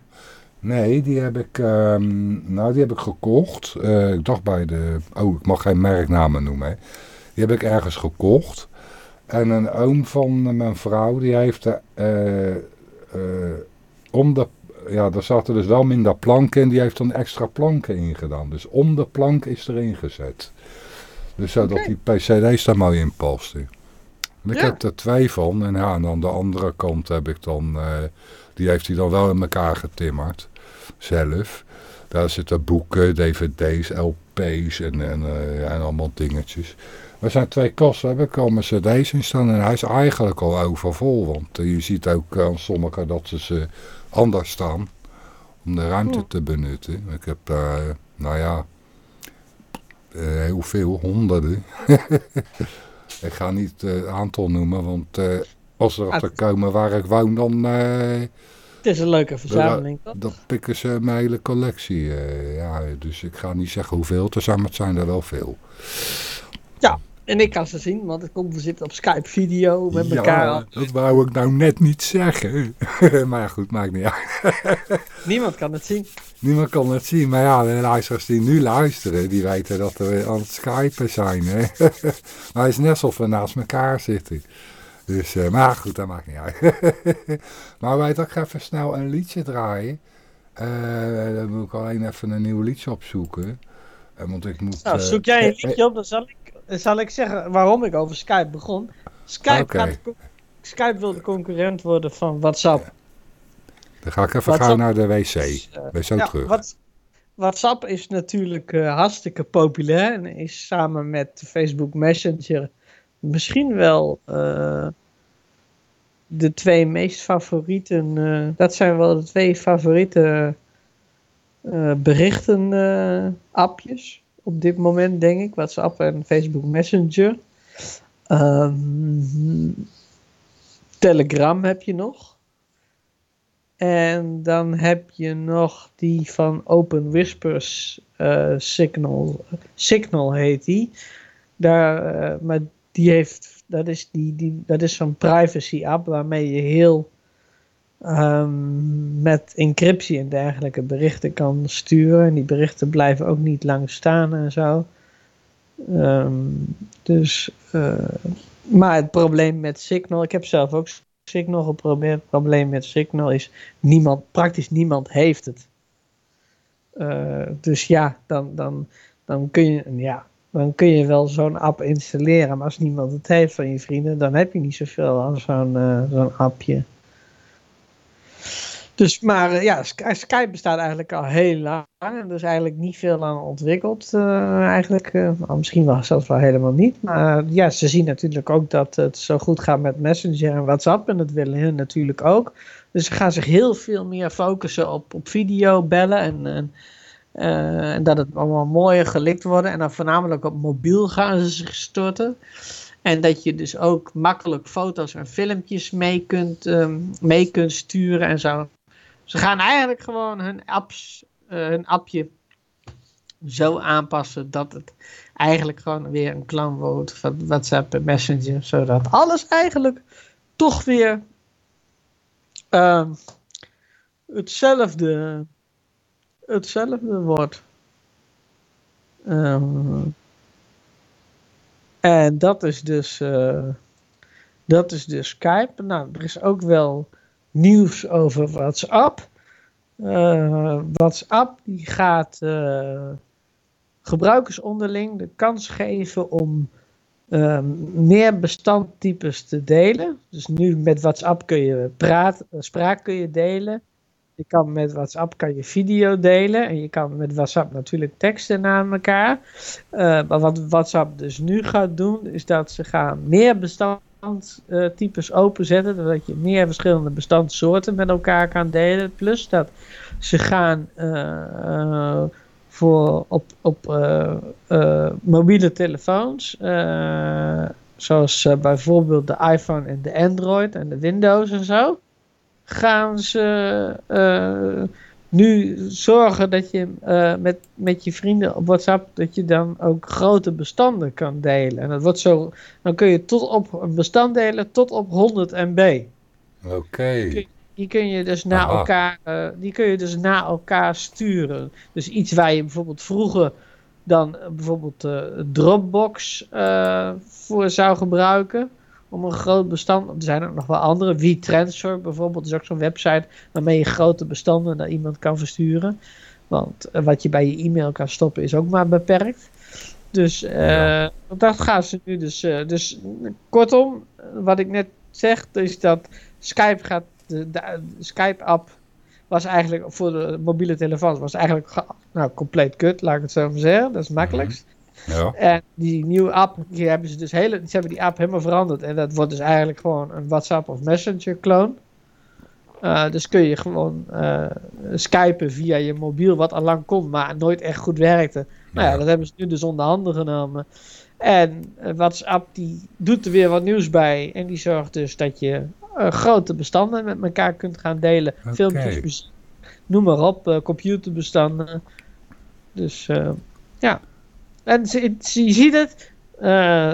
[SPEAKER 1] Nee, die heb ik, ehm, nou, die heb ik gekocht. Eh, ik dacht bij de, oh, ik mag geen merknamen noemen. Hè. Die heb ik ergens gekocht. En een oom van mijn vrouw, die heeft om de, ja, daar zaten dus wel minder planken in. Die heeft dan extra planken ingedaan. Dus om de plank is erin gezet. Dus zodat
[SPEAKER 2] Oké.
[SPEAKER 1] die PCD's daar mooi in pasten. En Ik
[SPEAKER 2] Ja.
[SPEAKER 1] heb er twee van. En, ja, aan de andere kant heb ik dan, eh, die heeft hij dan wel in elkaar getimmerd. Zelf. Daar zitten boeken, dvd's, lp's en, en, eh, ja, en allemaal dingetjes. Er zijn twee kasten, heb ik al mijn cd's in staan. En hij is eigenlijk al overvol. Want eh, je ziet ook aan sommige dat ze ze anders staan. Om de ruimte
[SPEAKER 2] Ja.
[SPEAKER 1] te benutten. Ik heb daar, nou ja, heel veel, honderden. [LAUGHS] ik ga niet eh, het aantal noemen, want eh, als er achter komen waar ik woon, dan, eh,
[SPEAKER 2] Het is een leuke verzameling. toch?
[SPEAKER 1] dan pikken ze mijn hele collectie. eh, ja, dus ik ga niet zeggen hoeveel, het zijn, maar het zijn er wel veel.
[SPEAKER 2] En ik kan ze zien, want ik kom, we zitten op Skype video met elkaar.
[SPEAKER 1] Ja, dat wou ik nou net niet zeggen. [LAUGHS] maar goed, maakt niet uit. [LAUGHS]
[SPEAKER 2] Niemand kan het zien.
[SPEAKER 1] Niemand kan het zien, maar ja, de luisteraars die nu luisteren, die weten dat we aan het skypen zijn. Hè? [LAUGHS] maar het is net alsof we naast elkaar zitten. Dus, eh, maar goed, dat maakt niet uit. maar wij ik even snel een liedje draaien. Eh, dan moet ik alleen even een nieuw liedje opzoeken. Eh, want ik moet...
[SPEAKER 2] Nou, zoek jij een liedje op, dan zal ik, zal ik zeggen waarom ik over Skype begon. Skype, gaat, Skype wil de concurrent worden van WhatsApp.
[SPEAKER 1] Dan ga ik even
[SPEAKER 2] WhatsApp
[SPEAKER 1] gauw naar de wc.
[SPEAKER 2] Eh, ja,
[SPEAKER 1] terug.
[SPEAKER 2] wat- WhatsApp is natuurlijk eh, hartstikke populair en is samen met Facebook Messenger misschien wel eh, de twee meest favorieten. dat zijn wel de twee favoriete berichten appjes op dit moment, denk ik. WhatsApp en Facebook Messenger. Ehm, Telegram heb je nog. En dan heb je nog die van Open Whispers eh, Signal. Signal heet die. Daar, eh, maar die heeft, dat is, die, die, dat is zo'n privacy app waarmee je heel ehm, met encryptie en dergelijke berichten kan sturen. En die berichten blijven ook niet lang staan en zo. Ehm, dus, eh, maar het probleem met Signal, ik heb zelf ook Signal geprobeerd. Het probleem met Signal is niemand, praktisch niemand heeft het. Eh, dus ja, dan, dan, dan, kun je, ja, dan kun je wel zo'n app installeren. Maar als niemand het heeft van je vrienden, dan heb je niet zoveel aan zo'n eh, zo'n appje. Dus, maar eh, ja, Sky- Skype bestaat eigenlijk al heel lang. En er is eigenlijk niet veel aan ontwikkeld. eh, eigenlijk, nou, misschien wel zelfs wel helemaal niet. Maar ja, ze zien natuurlijk ook dat het zo goed gaat met Messenger en WhatsApp. En dat willen hun natuurlijk ook. Dus ze gaan zich heel veel meer focussen op, op video bellen. En, en dat het allemaal mooier gelikt worden. En dan voornamelijk op mobiel gaan ze zich storten. En dat je dus ook makkelijk foto's en filmpjes mee kunt, ehm, mee kunt sturen en zo. Ze gaan eigenlijk gewoon hun, apps, eh, hun appje zo aanpassen dat het eigenlijk gewoon weer een klan wordt van WhatsApp en Messenger. Zodat alles eigenlijk toch weer ehm, hetzelfde, hetzelfde wordt. Ehm, en dat is dus, eh, dat is dus Skype. Nou, er is ook wel nieuws over WhatsApp. Eh, WhatsApp die gaat eh, gebruikers onderling de kans geven om ehm, meer bestandtypes te delen. Dus nu met WhatsApp kun je praat, spraak kun je delen. Je kan met WhatsApp kan je video delen. En je kan met WhatsApp natuurlijk teksten naar elkaar. Eh, maar wat WhatsApp dus nu gaat doen, is dat ze gaan meer bestandtypes openzetten. Zodat je meer verschillende bestandsoorten met elkaar kan delen. Plus dat ze gaan eh, eh, voor op, op eh, mobiele telefoons. zoals bijvoorbeeld de iPhone en de Android en de Windows en zo, gaan ze nu zorgen dat je uh, met, met je vrienden op WhatsApp dat je dan ook grote bestanden kan delen. En dat wordt zo, dan kun je tot op een bestand delen tot op 100 MB.
[SPEAKER 1] Oké. Okay.
[SPEAKER 2] Die kun je dus naar elkaar, uh, die kun je dus naar elkaar sturen. Dus iets waar je bijvoorbeeld vroeger dan bijvoorbeeld uh, Dropbox voor zou gebruiken om een groot bestand. Er zijn ook nog wel andere. WeTransfer bijvoorbeeld is ook zo'n website waarmee je grote bestanden naar iemand kan versturen. Want eh, wat je bij je e-mail kan stoppen is ook maar beperkt. Dus uh, dat gaan ze nu dus. Uh, dus kortom, wat ik net zeg, is dat Skype gaat. De, de, Skype-app was eigenlijk voor de mobiele telefoon was eigenlijk nou, compleet kut, laat ik het zo maar zeggen. Dat is het makkelijkst.
[SPEAKER 1] Ja.
[SPEAKER 2] En die nieuwe app, die hebben ze dus hele, ze hebben die app helemaal veranderd. En dat wordt dus eigenlijk gewoon een WhatsApp of Messenger clone. Uh, dus kun je gewoon uh, skypen via je mobiel, wat al lang kon, maar nooit echt goed werkte. Nou ja, dat hebben ze nu dus onder handen genomen. En uh, WhatsApp die doet er weer wat nieuws bij. En die zorgt dus dat je grote bestanden met elkaar kunt gaan delen.
[SPEAKER 1] Okay.
[SPEAKER 2] Filmpjes, noem maar op, computerbestanden. Dus ja. En je ziet het, uh,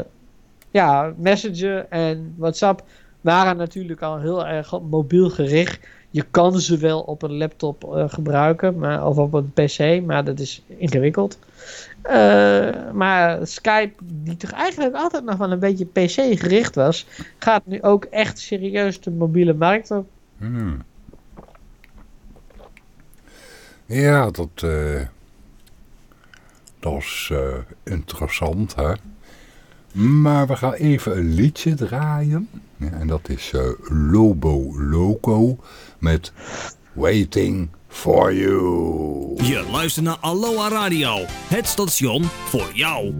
[SPEAKER 2] ja, Messenger en WhatsApp waren natuurlijk al heel erg mobiel gericht. Je kan ze wel op een laptop uh, gebruiken, maar, of op een PC, maar dat is ingewikkeld. Uh, maar Skype, die toch eigenlijk altijd nog wel een beetje PC gericht was, gaat nu ook echt serieus de mobiele markt op.
[SPEAKER 1] Hmm. Ja, dat, dat is uh, interessant, hè. Maar we gaan even een liedje draaien. Ja, en dat is uh, Lobo Loco met Waiting for You.
[SPEAKER 3] Je luistert naar Aloha Radio, het station voor jou.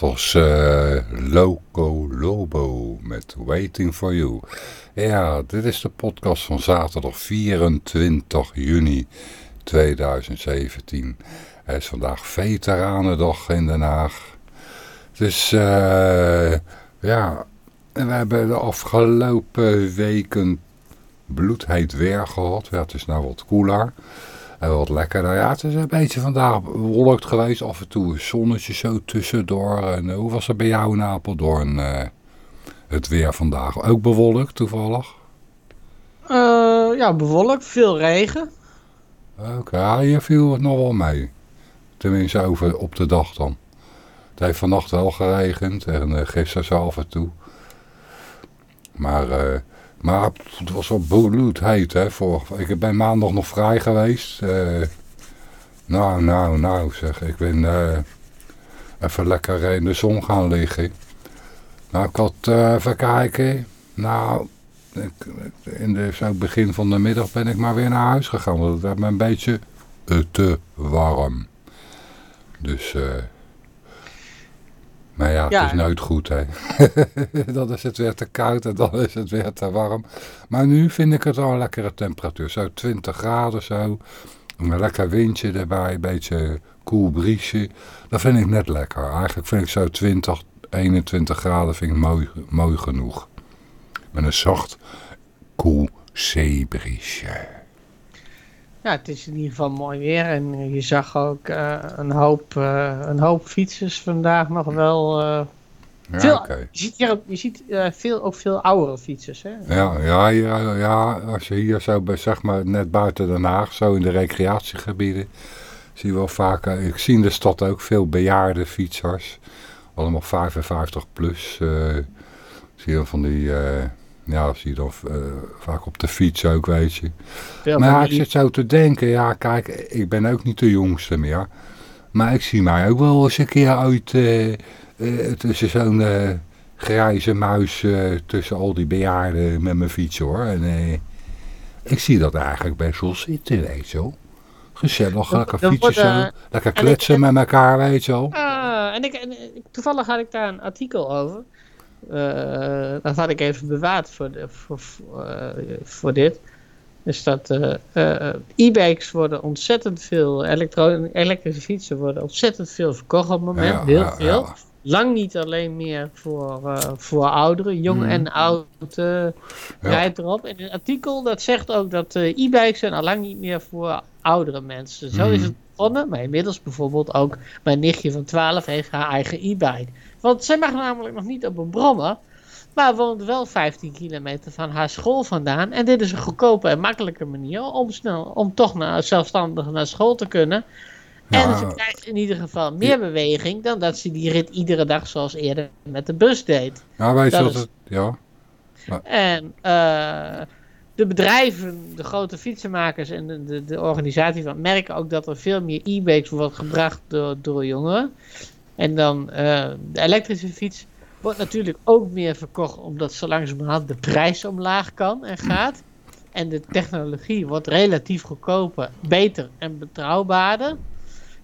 [SPEAKER 1] Dat was uh, Loco Lobo met Waiting for You. Ja, dit is de podcast van zaterdag 24 juni 2017. Het is vandaag Veteranendag in Den Haag. Dus uh, ja, we hebben de afgelopen weken bloedheet weer gehad. Ja, het is nou wat koeler. En wat lekkerder. Ja, het is een beetje vandaag bewolkt geweest. Af en toe een zonnetje zo tussendoor. En, eh, hoe was het bij jou in Apeldoorn? Uh, het weer vandaag? Ook bewolkt toevallig?
[SPEAKER 2] Uh, ja, bewolkt. Veel regen.
[SPEAKER 1] Oké, okay, hier viel het nog wel mee. Tenminste over op de dag dan. Het heeft vannacht wel geregend. En gisteren zo af en toe. Maar... Maar het was wel bloedheet, hè. Voor, ik ben maandag nog vrij geweest. Uh, nou, nou, nou, zeg. Ik ben uh, even lekker in de zon gaan liggen. Nou, ik had uh, even kijken. Nou, ik, in de begin van de middag ben ik maar weer naar huis gegaan. Want het werd me een beetje te warm. Dus... eh maar ja, het is nooit goed, hè. [LAUGHS] dan is het weer te koud en dan is het weer te warm. Maar nu vind ik het al een lekkere temperatuur. Zo 20 graden zo. Een lekker windje erbij, een beetje koel briesje. Dat vind ik net lekker. Eigenlijk vind ik zo 20, 21 graden vind ik mooi, mooi genoeg. Met een zacht, koel zeebriesje.
[SPEAKER 2] Ja, het is in ieder geval mooi weer. En je zag ook uh, een, hoop, uh, een hoop fietsers vandaag nog wel. Uh,
[SPEAKER 1] ja,
[SPEAKER 2] veel,
[SPEAKER 1] okay.
[SPEAKER 2] Je ziet, hier ook, je ziet veel, ook veel oudere fietsers. Hè?
[SPEAKER 1] Ja, ja, ja, ja, als je hier zo zeg maar net buiten Den Haag, zo in de recreatiegebieden, zie je wel vaak. ik zie in de stad ook veel bejaarde fietsers. Allemaal 55 plus. zie je van die ja, zie je dan uh, vaak op de fiets ook, weet je. Ja, maar ja, ik zit zo te denken, ja kijk, ik ben ook niet de jongste meer. Maar ik zie mij ook wel eens een keer uit uh, uh, tussen zo'n grijze muis tussen al die bejaarden met mijn fiets hoor. En ik zie dat eigenlijk best wel zitten, weet je wel. Gezellig, lekker fietsen zo, lekker kletsen ik, met elkaar, weet je wel.
[SPEAKER 2] Ah, en, ik, en toevallig had ik daar een artikel over. Uh, dat had ik even bewaard voor, de, voor, uh, voor dit. Dus dat uh, e-bikes worden ontzettend veel, elektrische fietsen worden ontzettend veel verkocht op het moment. Ja, heel veel. Ja. Lang niet alleen meer voor, voor ouderen, jong mm. en oud rijdt erop. En het artikel dat zegt ook dat e-bikes zijn al lang niet meer voor oudere mensen. Zo mm. is het begonnen, maar inmiddels bijvoorbeeld ook mijn nichtje van 12 heeft haar eigen e-bike. Want zij mag namelijk nog niet op een brommer. Maar woont wel 15 kilometer van haar school vandaan. En dit is een goedkope en makkelijke manier om, snel, om toch naar, zelfstandig naar school te kunnen. En ze krijgt in ieder geval meer beweging dan dat ze die rit iedere dag zoals eerder met de bus deed.
[SPEAKER 1] Ja, wat het... Ja.
[SPEAKER 2] Maar... En uh, de bedrijven, de grote fietsenmakers en de, de, de organisatie van merken ook dat er veel meer e-bikes wordt gebracht door, door jongeren. En dan uh, de elektrische fiets wordt natuurlijk ook meer verkocht omdat zo langzamerhand de prijs omlaag kan en gaat. En de technologie wordt relatief goedkoper, beter en betrouwbaarder.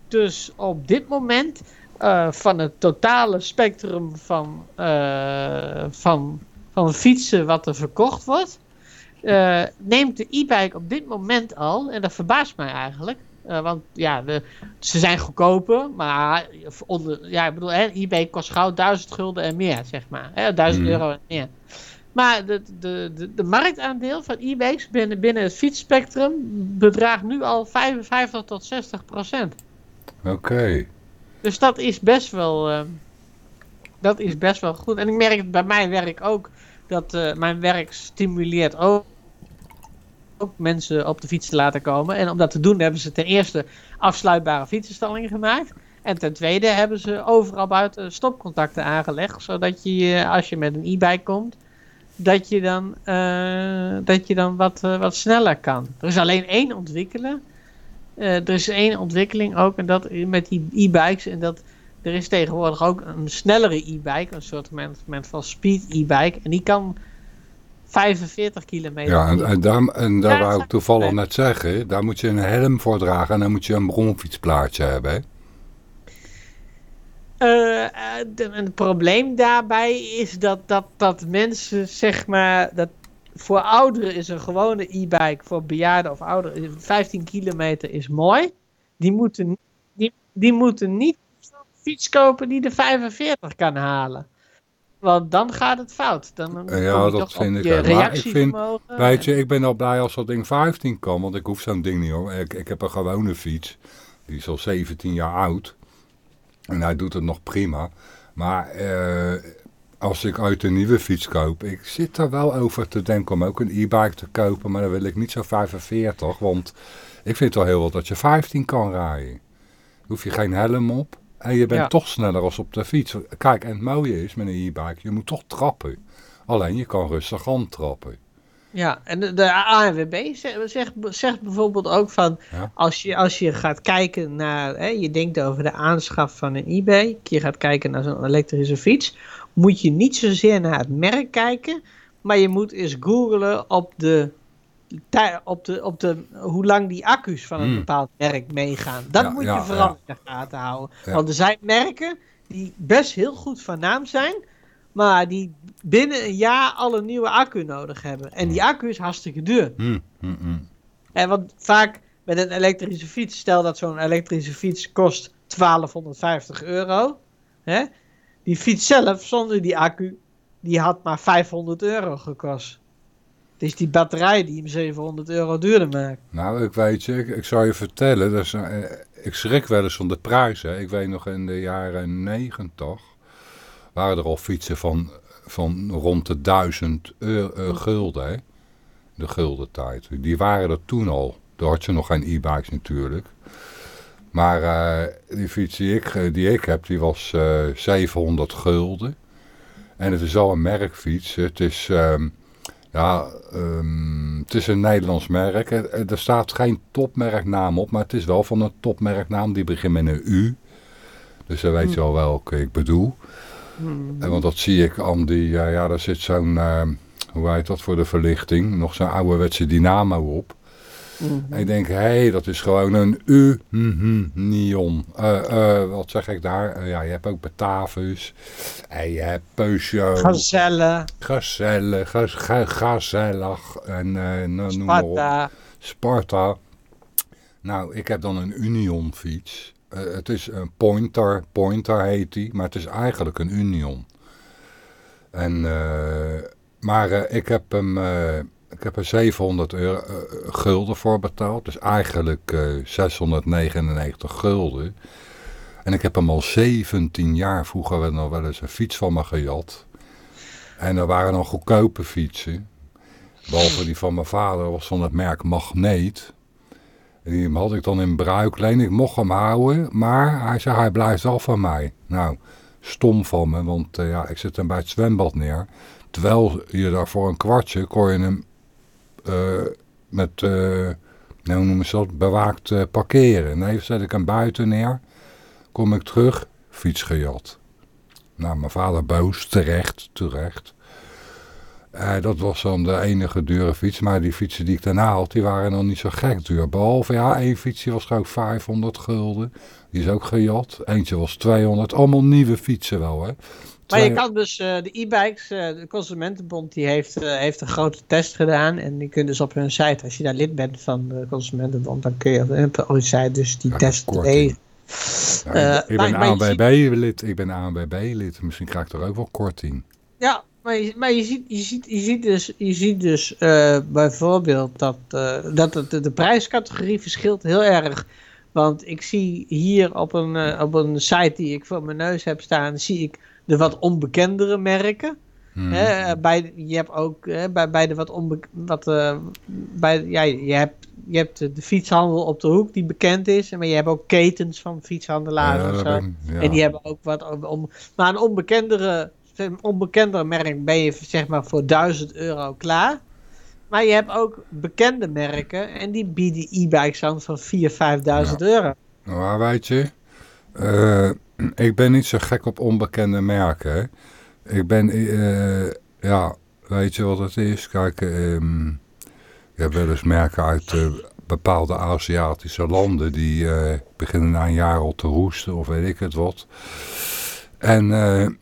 [SPEAKER 2] Dus op dit moment uh, van het totale spectrum van, uh, van, van fietsen wat er verkocht wordt, neemt de e-bike op dit moment al, en dat verbaast mij eigenlijk, uh, want ja, de, ze zijn goedkoper, maar onder, ja, ik bedoel, hè, eBay kost gauw 1000 gulden en meer, zeg maar. Hè, 1000 mm. euro en meer. Maar de, de, de, de marktaandeel van e-bikes binnen, binnen het fietsspectrum bedraagt nu al 55 tot 60 procent.
[SPEAKER 1] Oké. Okay.
[SPEAKER 2] Dus dat is best wel, uh, dat is best wel goed. En ik merk bij mijn werk ook dat uh, mijn werk stimuleert ook ook mensen op de fiets te laten komen. En om dat te doen hebben ze ten eerste afsluitbare fietsenstallingen gemaakt. En ten tweede hebben ze overal buiten stopcontacten aangelegd. Zodat je, als je met een e-bike komt, dat je dan, uh, dat je dan wat, uh, wat sneller kan. Er is alleen één ontwikkelen. Uh, er is één ontwikkeling ook. En dat met die e-bikes. En dat er is tegenwoordig ook een snellere e-bike. Een soort van speed e-bike. En die kan 45 kilometer.
[SPEAKER 1] Ja, en, en daar, en daar wou ik toevallig net zeggen, daar moet je een helm voor dragen en dan moet je een bromfietsplaatje hebben. Hè?
[SPEAKER 2] Uh, het probleem daarbij is dat, dat, dat mensen, zeg maar, dat voor ouderen is een gewone e-bike, voor bejaarden of ouderen, 15 kilometer is mooi. Die moeten, die, die moeten niet een fiets kopen die de 45 kan halen. Want dan gaat het fout. Dan
[SPEAKER 1] ja, dat vind ik ook. Maar ik vind, weet je, ik ben al blij als dat ding 15 kan, want ik hoef zo'n ding niet hoor. Ik, ik heb een gewone fiets, die is al 17 jaar oud. En hij doet het nog prima. Maar uh, als ik uit een nieuwe fiets koop, ik zit er wel over te denken om ook een e-bike te kopen. Maar dan wil ik niet zo 45, want ik vind wel heel wat dat je 15 kan rijden. hoef je geen helm op. En je bent toch sneller als op de fiets. Kijk, en het mooie is met een e-bike, je moet toch trappen. Alleen je kan rustig aan trappen.
[SPEAKER 2] Ja, en de, de ANWB zegt, zegt, bijvoorbeeld ook van, als, je, als je gaat kijken naar, hè, je denkt over de aanschaf van een e-bike, je gaat kijken naar zo'n elektrische fiets, moet je niet zozeer naar het merk kijken, maar je moet eens googlen op de, op de, op de, hoe lang die accu's van een hmm. bepaald merk meegaan. Dat moet je vooral in de gaten houden. Want er zijn merken die best heel goed van naam zijn, maar die binnen een jaar al een nieuwe accu nodig hebben. En die hmm. accu is hartstikke duur.
[SPEAKER 1] Hmm,
[SPEAKER 2] en want vaak met een elektrische fiets, stel dat zo'n elektrische fiets kost 1250 euro. Hè? Die fiets zelf, zonder die accu, die had maar 500 euro gekost. Is die batterij die hem 700 euro duurder maakt.
[SPEAKER 1] Nou, ik weet je, ik, zou je vertellen, dat uh, ik schrik wel eens van de prijzen. Ik weet nog in de jaren 90 waren er al fietsen van, van rond de 1000 euro, uh, gulden, hè? de gulden tijd. Die waren er toen al. Toen had je nog geen e-bikes natuurlijk. Maar uh, die fiets die ik, eh, die ik heb, die was uh, eh, 700 gulden. En het is al een merkfiets. Het is, um, ja, um, het is een Nederlands merk. Er staat geen topmerknaam op, maar het is wel van een topmerknaam. Die begint met een U. Dus dan weet je al welke ik bedoel. Hmm. En want dat zie ik aan die, uh, ja, daar zit zo'n, uh, hoe heet dat voor de verlichting, nog zo'n ouderwetse dynamo op. Mhm. Ik denk, hé, hey, dat is gewoon een U neon. Uh, uh, wat zeg ik daar? Uh, ja, je hebt ook Batavus. En je hebt Peugeot.
[SPEAKER 2] Gazelle.
[SPEAKER 1] Gazelle. Gazellag. En noem
[SPEAKER 2] Sparta.
[SPEAKER 1] Maar op. Sparta. Nou, ik heb dan een Union fiets. het is een Pointer. Pointer heet die. Maar het is eigenlijk een Union. En, maar ik heb hem ik heb er 700 euro, uh, gulden voor betaald. Dus eigenlijk uh, 699 gulden. En ik heb hem al 17 jaar. Vroeger werd nog wel eens een fiets van me gejat. En er waren nog goedkope fietsen. Behalve die van mijn vader was van het merk Magneet. Die had ik dan in bruikleen. Ik mocht hem houden. Maar hij zei hij blijft af van mij. Nou, stom van me. Want uh, ja, ik zit hem bij het zwembad neer. Terwijl je daar voor een kwartje kon je hem met, uh, nou, hoe noemen ze dat, bewaakt uh, parkeren. Nee, zet ik hem buiten neer, kom ik terug, fiets gejat. Nou, mijn vader boos, terecht, terecht. dat was dan de enige dure fiets, maar die fietsen die ik daarna had, die waren nog niet zo gek duur. Behalve, ja, één fiets was gewoon 500 gulden, die is ook gejat. Eentje was 200, allemaal nieuwe fietsen wel, hè.
[SPEAKER 2] Maar je kan dus uh, de e-bikes, uh, de Consumentenbond, die heeft, uh, heeft een grote test gedaan. En die kun dus op hun site, als je daar lid bent van de Consumentenbond, dan kun je op hun site dus die ja, test lezen.
[SPEAKER 1] Ja, ik ben ANWB-lid, ik ben ANWB-lid. Misschien krijg ik er ook wel korting.
[SPEAKER 2] Ja, maar je, maar je ziet, je ziet, je ziet dus, je ziet dus bijvoorbeeld dat, dat de, de prijscategorie verschilt heel erg. Want ik zie hier op een, op een site die ik voor mijn neus heb staan, zie ik de wat onbekendere merken. Hmm. Hè, bij, je hebt ook hè, bij, bij de wat onbekende. Uh, bij, ja, je, hebt, je hebt de fietshandel op de hoek die bekend is. Maar je hebt ook ketens van ja, of zo. ja. En die hebben ook wat. Om, maar een onbekendere, een onbekendere merk ben je zeg maar voor 1000 euro klaar. Maar je hebt ook bekende merken en die bieden e-bikes aan van 4.000, 5.000 euro.
[SPEAKER 1] Maar weet je, uh, ik ben niet zo gek op onbekende merken. Ik ben, uh, ja, weet je wat het is? Kijk, je hebt wel eens merken uit uh, bepaalde Aziatische landen die uh, beginnen na een jaar al te roesten of weet ik het wat. En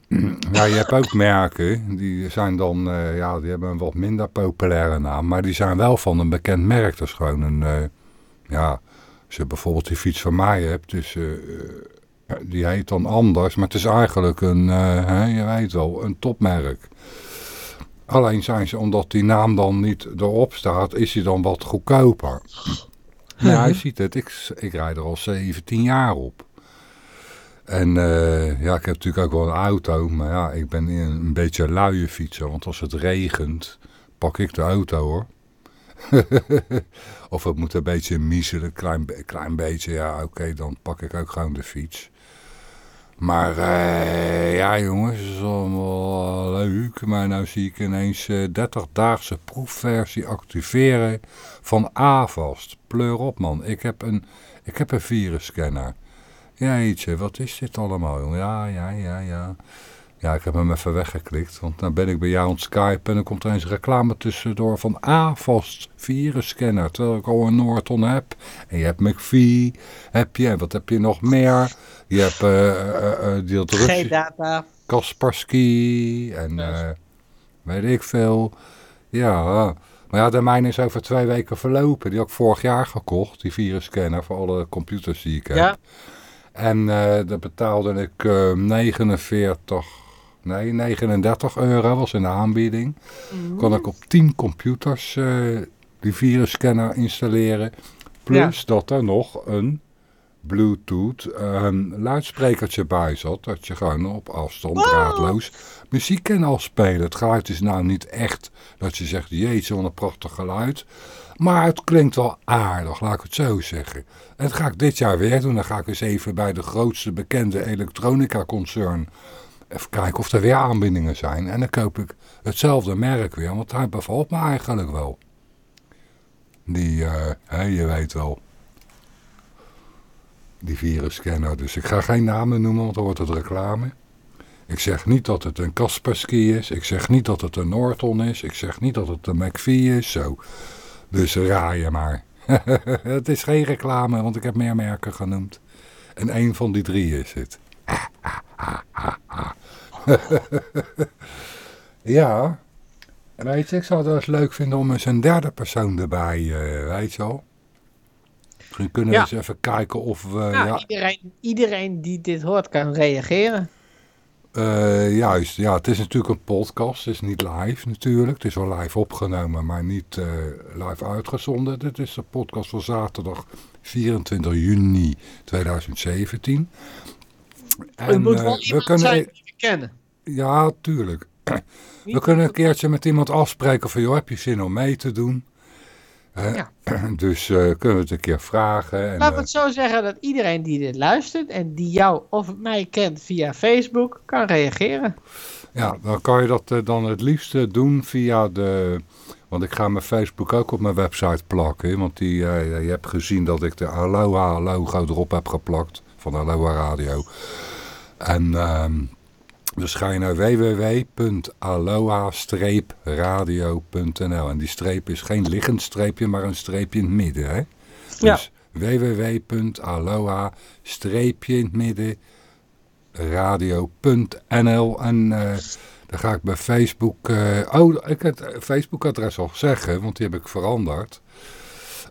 [SPEAKER 1] [CLEARS THROAT] ja, je hebt ook merken, die zijn dan, ja, die hebben een wat minder populaire naam. Maar die zijn wel van een bekend merk. Dat is gewoon een, ja, als je bijvoorbeeld die fiets van mij hebt, dus, die heet dan anders. Maar het is eigenlijk een, hè, je weet wel, een topmerk. Alleen zijn ze, omdat die naam dan niet erop staat, is hij dan wat goedkoper. Ja, je ziet het, ik, ik rijd er al 17 jaar op. En uh, ja, ik heb natuurlijk ook wel een auto, maar ja, ik ben een beetje luie fietser. Want als het regent, pak ik de auto hoor. [LAUGHS] of het moet een beetje miezelen, een klein, klein beetje, ja oké, dan pak ik ook gewoon de fiets. Maar uh, ja jongens, het is allemaal leuk. Maar nou zie ik ineens uh, 30-daagse proefversie activeren van AVAST. Pleur op man, ik heb een, ik heb een virusscanner. Jeetje, wat is dit allemaal? Ja, ja, ja, ja. Ja, ik heb hem even weggeklikt. Want dan ben ik bij jou aan Skype en dan komt er eens reclame tussendoor van AVAST virusscanner. Terwijl ik al een Norton heb. En je hebt McVie, heb je. En wat heb je nog meer? Je hebt uh, uh, uh,
[SPEAKER 2] data.
[SPEAKER 1] Kaspersky en uh, weet ik veel. Ja, maar ja, de mijne is over twee weken verlopen. Die heb ik vorig jaar gekocht, die virusscanner voor alle computers die ik heb. Ja. En uh, dat betaalde ik uh, 49, nee 39 euro, was in de aanbieding. Mm. Kon ik op 10 computers uh, die virusscanner installeren. Plus ja. dat er nog een Bluetooth een luidsprekertje bij zat. Dat je gewoon op afstand wow. draadloos muziek kan afspelen. Het geluid is nou niet echt dat je zegt, jeetje wat een prachtig geluid. Maar het klinkt wel aardig, laat ik het zo zeggen. En dat ga ik dit jaar weer doen. Dan ga ik eens even bij de grootste bekende elektronica concern... even kijken of er weer aanbindingen zijn. En dan koop ik hetzelfde merk weer, want hij bevalt me eigenlijk wel. Die, hè, je weet wel... Die virusscanner. Dus ik ga geen namen noemen, want dan wordt het reclame. Ik zeg niet dat het een Kaspersky is. Ik zeg niet dat het een Norton is. Ik zeg niet dat het een McVie is. Zo. Dus raai je maar. [LAUGHS] het is geen reclame, want ik heb meer merken genoemd. En een van die drie is het. [LAUGHS] ja. Weet je, ik zou het wel eens leuk vinden om eens een derde persoon erbij, uh, weet je wel. Misschien kunnen we eens even kijken of we...
[SPEAKER 2] Nou, ja, iedereen, iedereen die dit hoort kan reageren.
[SPEAKER 1] Uh, juist, ja, het is natuurlijk een podcast, het is niet live natuurlijk. Het is wel live opgenomen, maar niet uh, live uitgezonden. Dit is de podcast van zaterdag 24 juni 2017.
[SPEAKER 2] En, moet wel uh, we kunnen zijn die we kennen.
[SPEAKER 1] Ja, tuurlijk. [CLEARS THROAT] we kunnen een keertje met iemand afspreken van, joh, heb je zin om mee te doen? Ja. [CLEARS THROAT] Dus uh, kunnen we het een keer vragen.
[SPEAKER 2] En, Laten we het zo zeggen dat iedereen die dit luistert en die jou of mij kent via Facebook kan reageren.
[SPEAKER 1] Ja, dan kan je dat uh, dan het liefste doen via de... Want ik ga mijn Facebook ook op mijn website plakken. Want die, uh, je hebt gezien dat ik de Aloha logo erop heb geplakt. Van Aloha Radio. En... Ehm, dus ga je naar www.aloha-radio.nl. En die streep is geen liggend streepje, maar een streepje in het midden. Hè? Dus www.aloha-in het midden radio.nl. En uh, dan ga ik bij Facebook... Uh, oh, ik heb het Facebook-adres al gezegd, want die heb ik veranderd.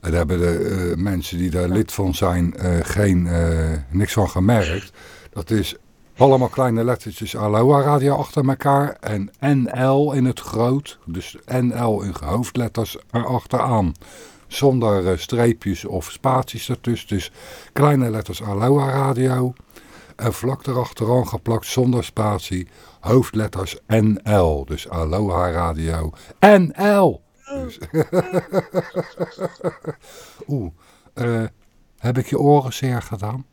[SPEAKER 1] Daar hebben de uh, mensen die daar lid van zijn geen, niks van gemerkt. Dat is allemaal kleine lettertjes Aloha Radio achter elkaar. En NL in het groot. Dus NL in hoofdletters erachteraan. Zonder uh, streepjes of spaties ertussen. Dus kleine letters Aloha Radio. En vlak erachteraan geplakt zonder spatie. Hoofdletters NL. Dus Aloha Radio. NL! Dus. [LAUGHS] Oeh. Uh, heb ik je oren zeer gedaan?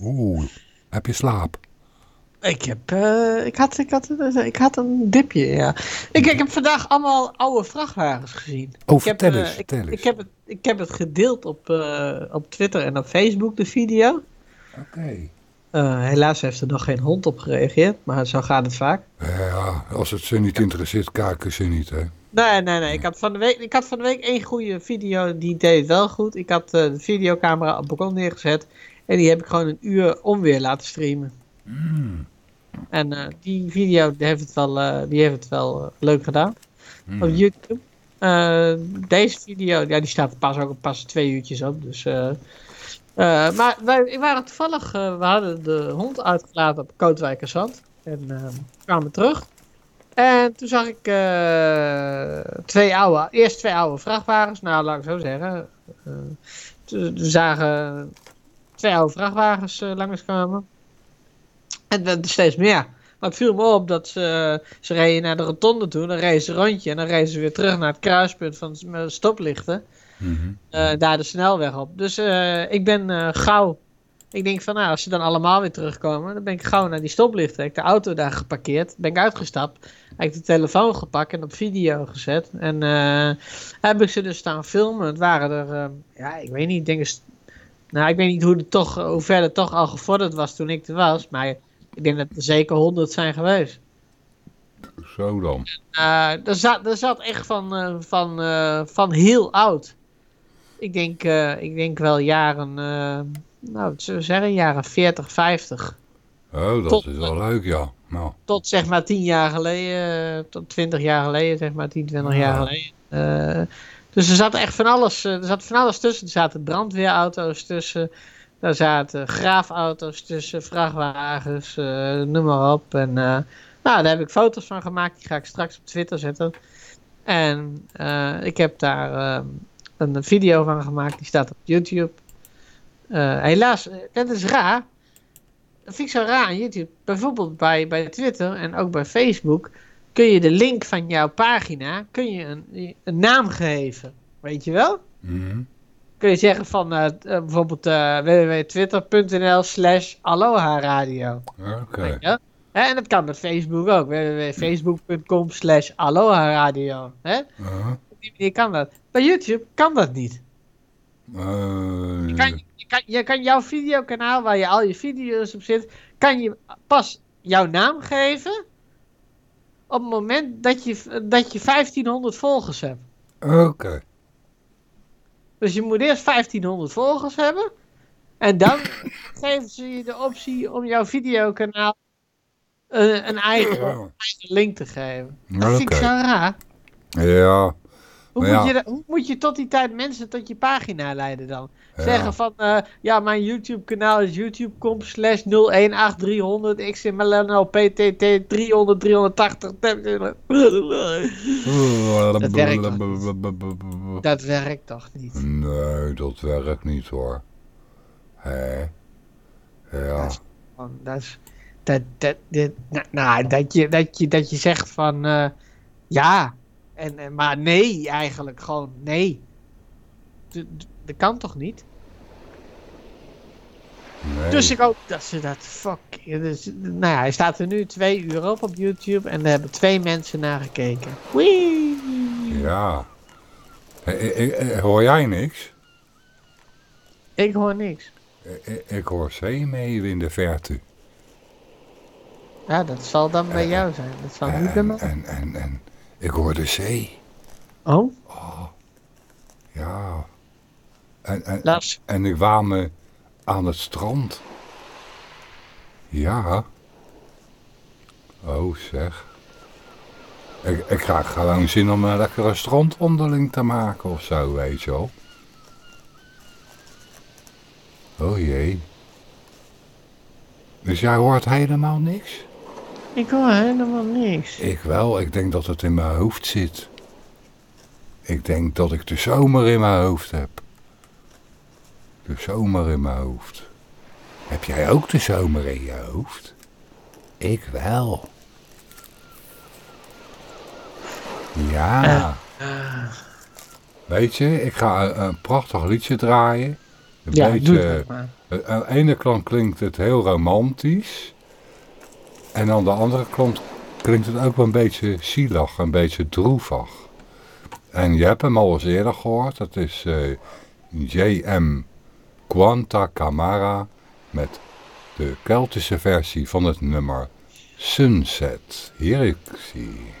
[SPEAKER 1] Oeh, heb je slaap?
[SPEAKER 2] Ik, heb, uh, ik, had, ik, had, ik had een dipje, ja. Ik, ik heb vandaag allemaal oude vrachtwagens gezien.
[SPEAKER 1] Oh,
[SPEAKER 2] ik
[SPEAKER 1] vertel
[SPEAKER 2] heb,
[SPEAKER 1] eens, uh, vertel
[SPEAKER 2] ik,
[SPEAKER 1] eens.
[SPEAKER 2] Ik heb, het, ik heb het gedeeld op, uh, op Twitter en op Facebook, de video.
[SPEAKER 1] Oké.
[SPEAKER 2] Okay. Helaas heeft er nog geen hond op gereageerd, maar zo gaat het vaak.
[SPEAKER 1] Ja, als het ze niet interesseert, kijken ze niet, hè.
[SPEAKER 2] Nee, nee, nee. Ik had van de week, ik had van de week één goede video, die deed wel goed. Ik had de videocamera op het balkon neergezet en die heb ik gewoon een uur onweer laten streamen. En eh, die video die heeft het wel, eh, die heeft het wel eh, leuk gedaan
[SPEAKER 1] Hmm.
[SPEAKER 2] op YouTube. Eh, deze video, ja, die staat pas ook pas twee uurtjes op. Dus, eh, maar wij waren toevallig, eh, we hadden de hond uitgelaten op Kootwijkerzand. En eh, kwamen terug. En toen zag ik eh, twee oude, eerst twee oude vrachtwagens. Nou, laat ik zo zeggen. We zagen twee oude vrachtwagens langskomen. En het steeds meer. Maar het viel me op dat ze, ze reden naar de rotonde toe. Dan reden ze rondje. En dan reden ze weer terug naar het kruispunt van stoplichten.
[SPEAKER 1] Mhm.
[SPEAKER 2] eh, daar de snelweg op. Dus eh, ik ben eh, gauw. Ik denk van nou, als ze dan allemaal weer terugkomen, dan ben ik gauw naar die stoplichten. Heb ik de auto daar geparkeerd, ben ik uitgestapt. Heb ik de telefoon gepakt en op video gezet. En eh, heb ik ze dus staan filmen. Het waren er, ja, ik weet niet, ik denk eens, nou, ik weet niet hoe, toch, hoe ver het toch al gevorderd was toen ik er was. Maar ik denk dat er zeker honderd zijn geweest.
[SPEAKER 1] Zo dan.
[SPEAKER 2] Uh, er, zat, er zat echt van, van, van heel oud. Ik denk, eh, ik denk wel jaren, eh, nou, wat zullen we zeggen, jaren 40, 50.
[SPEAKER 1] Oh, dat
[SPEAKER 2] Tot-
[SPEAKER 1] is wel leuk, ja. Nou,
[SPEAKER 2] Tot zeg maar 10 jaar geleden, eh, tot 20 jaar geleden, zeg maar 10, 20 jaar
[SPEAKER 1] Ja.
[SPEAKER 2] geleden. Dus er zat echt van alles, er zat van alles tussen. Er zaten brandweerauto's tussen. Daar zaten graafauto's tussen, vrachtwagens, noem maar op. En nou, daar heb ik foto's van gemaakt. Die ga ik straks op Twitter zetten. En ik heb daar eh, een video van gemaakt. Die staat op YouTube. Eh, helaas, dat is raar. Dat vind ik zo raar aan YouTube. Bijvoorbeeld bij, bij Twitter en ook bij Facebook kun je de link van jouw pagina kun je een, een naam geven. Weet je wel?
[SPEAKER 1] mhm.
[SPEAKER 2] Kun je zeggen van eh, eh, bijvoorbeeld www.twitter.nl slash aloha radio.
[SPEAKER 1] oké.
[SPEAKER 2] En dat kan met Facebook ook. www.facebook.com slash aloha radio. Hè?
[SPEAKER 1] Uh-huh.
[SPEAKER 2] Die manier kan dat. Bij YouTube kan dat niet.
[SPEAKER 1] Eh,
[SPEAKER 2] Je kan, je, kan, je kan jouw videokanaal, waar je al je video's op zit, kan je pas jouw naam geven op het moment dat je, dat je 1500 volgers hebt.
[SPEAKER 1] Oké.
[SPEAKER 2] Dus je moet eerst 1500 volgers hebben. En dan [COUGHS] geven ze je de optie om jouw videokanaal een, een eigen, eigen link te geven. Dat vind ik zo raar.
[SPEAKER 1] Ja,
[SPEAKER 2] Hoe, moet je, hoe moet je tot die tijd mensen tot je pagina leiden dan?
[SPEAKER 1] Ja.
[SPEAKER 2] Zeggen van, eh, ja, mijn YouTube kanaal is youtube.com slash 018300 XMLNL PTT 300 380. Dat werkt Dat werkt toch niet?
[SPEAKER 1] Nee, dat werkt niet hoor. Hé. Ja.
[SPEAKER 2] Dat is, dat, dat, dit, nou, nou, dat, je, dat, je, dat je zegt van, eh, ja, en, en, maar nee eigenlijk, gewoon nee. Dat kan toch niet?
[SPEAKER 1] Nee.
[SPEAKER 2] Dus ik hoop dat ze dat. Fuck. Dus, nou ja, hij staat er nu twee uur op op YouTube en er hebben twee mensen naar gekeken. Wee!
[SPEAKER 1] Ja. Eh, eh, eh, hoor jij niks?
[SPEAKER 2] Ik hoor niks.
[SPEAKER 1] Eh, eh, Ik hoor zeemeeuwen in de verte.
[SPEAKER 2] Ja, dat zal dan bij jou zijn. Dat zal niet bij mij.
[SPEAKER 1] en, en, en ik hoor de zee.
[SPEAKER 2] Oh,
[SPEAKER 1] Ja. En, en,
[SPEAKER 2] Lars.
[SPEAKER 1] en ik aan het strand. Ja. Oh zeg. Ik, ik krijg gewoon zin om een lekkere strandwandeling te maken of zo, weet je wel. Oh jee. Dus jij hoort helemaal niks?
[SPEAKER 2] Ik hoor helemaal niks.
[SPEAKER 1] Ik wel, ik denk dat het in mijn hoofd zit. Ik denk dat ik de zomer in mijn hoofd heb. De zomer in mijn hoofd. Heb jij ook de zomer in je hoofd? Ik wel. Ja. Weet je, ik ga een, een prachtig liedje draaien. Een
[SPEAKER 2] Ja, doe
[SPEAKER 1] beetje,
[SPEAKER 2] het maar.
[SPEAKER 1] eh, aan de ene kant klinkt het heel romantisch. En aan de andere kant klinkt het ook wel een beetje zielig, een beetje droevig. En je hebt hem al eens eerder gehoord. Dat is eh, J.M. Quanta Camara met de Keltische versie van het nummer Sunset. Hier ik zie.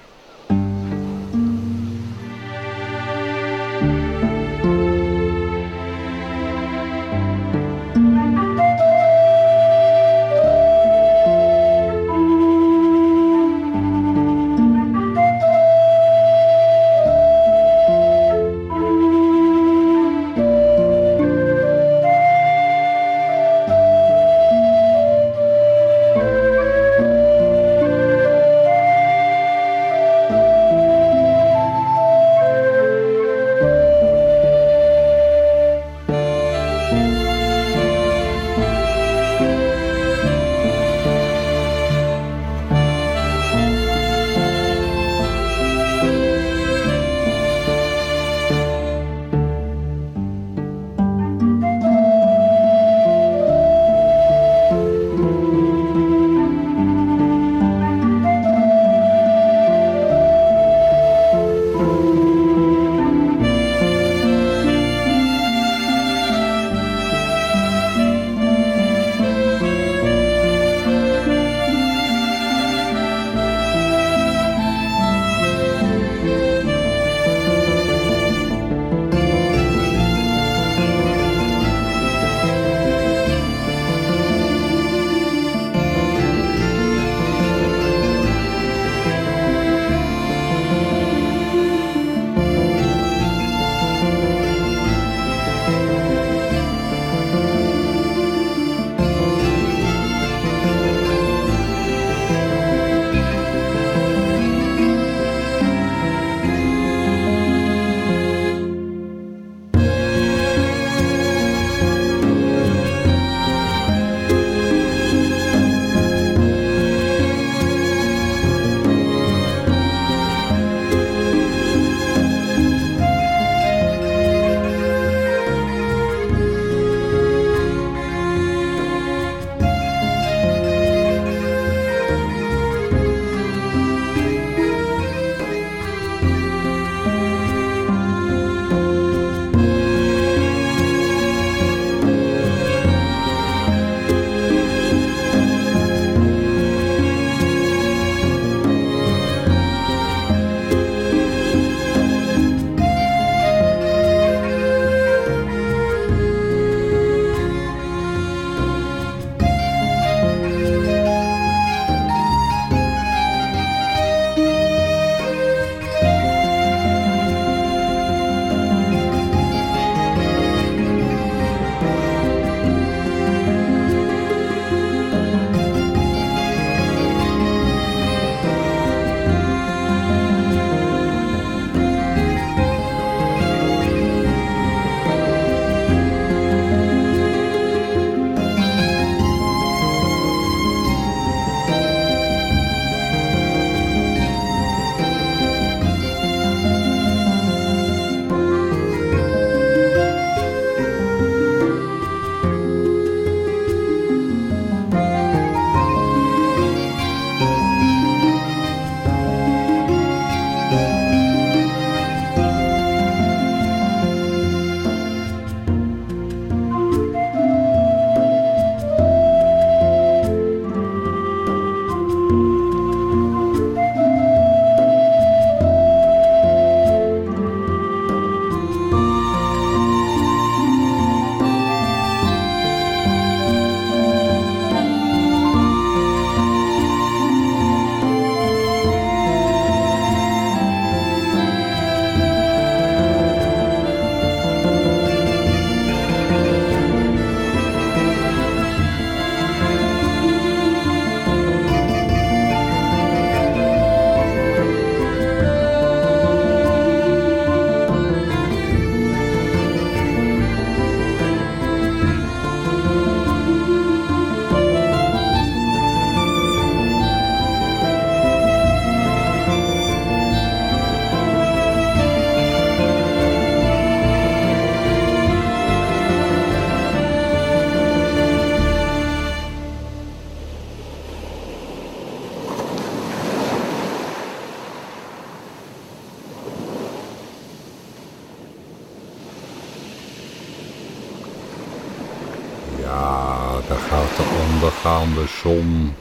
[SPEAKER 1] Zon.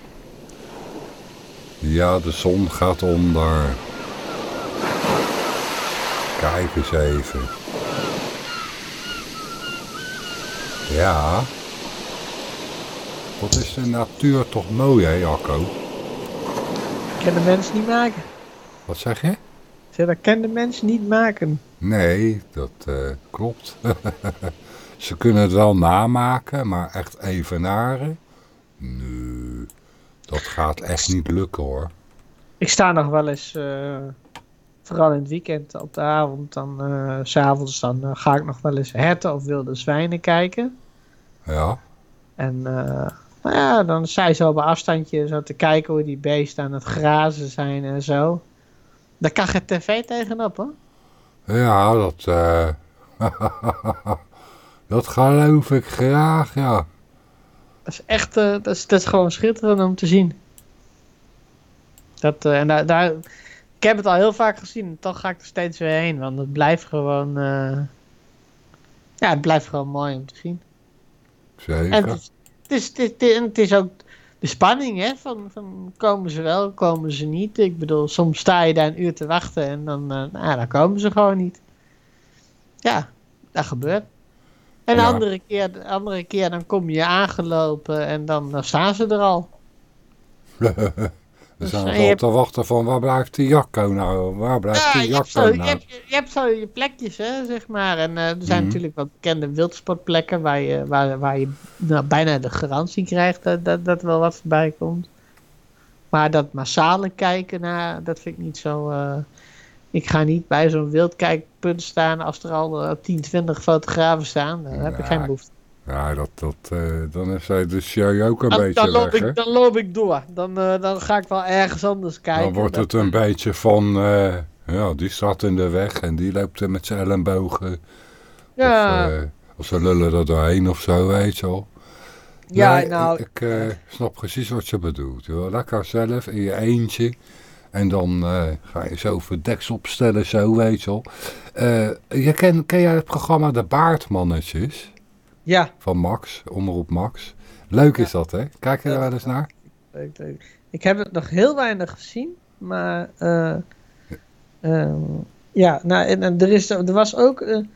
[SPEAKER 1] Ja, de zon gaat onder. Kijk eens even. Ja. Wat is de natuur toch mooi, hè, Jacco?
[SPEAKER 2] Kan de mens niet maken.
[SPEAKER 1] Wat zeg je?
[SPEAKER 2] Zeg, dat kan de mens niet maken.
[SPEAKER 1] Nee, dat eh, klopt. [LAUGHS] Ze kunnen het wel namaken, maar echt evenaren? Nee, dat gaat echt niet lukken hoor.
[SPEAKER 2] Ik sta nog wel eens, eh, vooral in het weekend op de avond, dan eh, s s'avonds, dan eh, ga ik nog wel eens herten of wilde zwijnen kijken.
[SPEAKER 1] Ja,
[SPEAKER 2] En eh, nou ja, dan zij zo op een afstandje zo te kijken hoe die beesten aan het grazen zijn en zo. Daar kan geen tv tegenop hoor.
[SPEAKER 1] ja dat, eh [LAUGHS] dat geloof ik graag, ja.
[SPEAKER 2] Dat is echt, eh, dat, is, dat is gewoon schitterend om te zien. Dat, eh, en daar, daar, ik heb het al heel vaak gezien, en toch ga ik er steeds weer heen, want het blijft gewoon, eh, ja, het blijft gewoon mooi om te zien. En
[SPEAKER 1] Zeker.
[SPEAKER 2] het is, het is, het is, het is- en het is ook de spanning, hè, van, van komen ze wel, komen ze niet. Ik bedoel, soms sta je daar een uur te wachten en dan, eh, nou, dan komen ze gewoon niet. Ja, dat gebeurt. En de
[SPEAKER 1] Ja.
[SPEAKER 2] andere keer, de andere keer dan kom je aangelopen en dan, dan staan ze er al. [LAUGHS]
[SPEAKER 1] We
[SPEAKER 2] Dus,
[SPEAKER 1] zijn
[SPEAKER 2] eh,
[SPEAKER 1] al op te wachten van waar blijft die Jacco nou? Waar blijft
[SPEAKER 2] Ja,
[SPEAKER 1] die
[SPEAKER 2] je hebt,
[SPEAKER 1] Jacco
[SPEAKER 2] zo, je,
[SPEAKER 1] nou?
[SPEAKER 2] hebt, je hebt zo je plekjes, hè, zeg maar. En eh, er zijn
[SPEAKER 1] Mhm.
[SPEAKER 2] natuurlijk wat bekende wildsportplekken waar je, waar, waar je nou, bijna de garantie krijgt dat, dat, dat wel wat voorbij komt. Maar dat massale kijken naar, dat vind ik niet zo. eh, ik ga niet bij zo'n wildkijkpunt staan als er al eh, 10, 20 fotografen staan. Daar heb ik geen behoefte.
[SPEAKER 1] Ja, dat, dat, eh, dan is hij de show ook een
[SPEAKER 2] Dan,
[SPEAKER 1] beetje
[SPEAKER 2] dan, loop
[SPEAKER 1] weg,
[SPEAKER 2] ik, dan loop ik door. Dan, eh, dan ga ik wel ergens anders kijken.
[SPEAKER 1] Dan wordt het een beetje van, eh, ja, die staat in de weg en die loopt er met zijn ellebogen.
[SPEAKER 2] ja,
[SPEAKER 1] Of, eh, of ze lullen er doorheen of zo, weet je wel.
[SPEAKER 2] ja,
[SPEAKER 1] Nee,
[SPEAKER 2] nou,
[SPEAKER 1] Ik eh, snap precies wat je bedoelt. Joh. Lekker zelf in je eentje. En dan eh, ga je zo verdeks opstellen, zo, weet je wel. Eh, je ken, ken jij het programma De Baardmannetjes
[SPEAKER 2] ja.
[SPEAKER 1] van Max, Omroep Max? Leuk is dat, hè? Kijk je er wel eens naar?
[SPEAKER 2] Leuk, leuk. Ik heb het nog heel weinig gezien, maar eh, ehm, ja, nou, en, en er, is, er was ook een,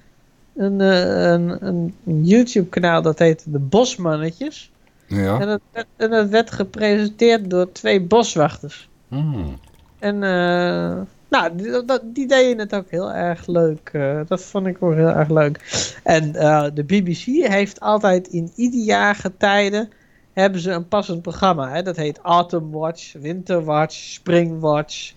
[SPEAKER 2] een, een, een YouTube-kanaal dat heette De Bosmannetjes.
[SPEAKER 1] Ja.
[SPEAKER 2] En, dat, werd- en dat werd gepresenteerd door twee boswachters.
[SPEAKER 1] Hmm.
[SPEAKER 2] En eh, nou, die, deden het ook heel erg leuk. eh, dat vond ik ook heel erg leuk. En eh, de BBC heeft altijd in ieder jaar getijden hebben ze een passend programma. Hè? Dat heet Autumn Watch, Winter Watch, Spring Watch.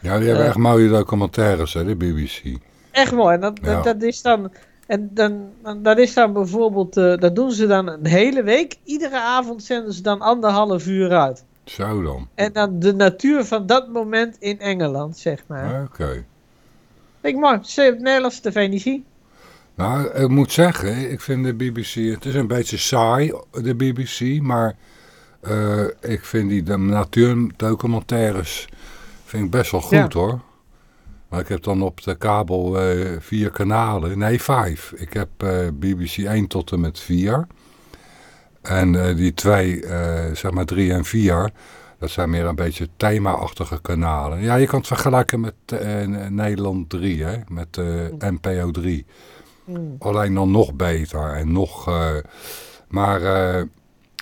[SPEAKER 1] Ja, die hebben echt mooie documentaires, hè, de BBC.
[SPEAKER 2] Echt mooi. En dat,
[SPEAKER 1] Ja.
[SPEAKER 2] dat, dat is dan. En dan, dat is dan bijvoorbeeld, dat doen ze dan een hele week. Iedere avond zenden ze dan anderhalf uur uit.
[SPEAKER 1] Zo dan.
[SPEAKER 2] En dan de natuur van dat moment in Engeland, zeg maar.
[SPEAKER 1] Oké.
[SPEAKER 2] Ik mooi. Zul je op Nederlandse tv niet zien?
[SPEAKER 1] Nou, ik moet zeggen, ik vind de BBC, het is een beetje saai, de BBC, maar eh, ik vind die de natuurdocumentaires vind ik best wel goed
[SPEAKER 2] Ja.
[SPEAKER 1] hoor. Maar ik heb dan op de kabel eh, vier kanalen, nee vijf. Ik heb eh, BBC 1 tot en met 4. En eh, die twee, eh, zeg maar 3 en 4, dat zijn meer een beetje thema-achtige kanalen. Ja, je kan het vergelijken met eh, Nederland 3, hè, met eh, NPO 3.
[SPEAKER 2] Hmm.
[SPEAKER 1] Alleen dan nog beter en nog... maar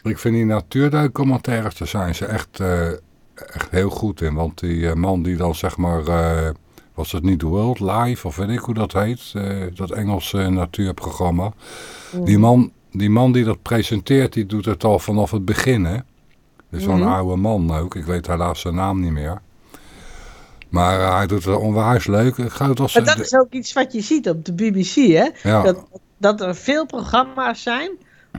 [SPEAKER 1] ik vind die natuurdocumentaires, daar zijn ze echt, echt heel goed in. Want die man die dan zeg maar... was het niet World Live of weet ik hoe dat heet. dat Engelse natuurprogramma. Die, man, die man die dat presenteert, die doet het al vanaf het begin hè. Dus zo'n
[SPEAKER 2] Mhm.
[SPEAKER 1] oude man ook. Ik weet helaas zijn naam niet meer. Maar eh, hij doet het onwijs leuk. Ik ga het als,
[SPEAKER 2] Maar dat is ook iets wat je ziet op de BBC, hè?
[SPEAKER 1] ja.
[SPEAKER 2] Dat, dat er veel programma's zijn.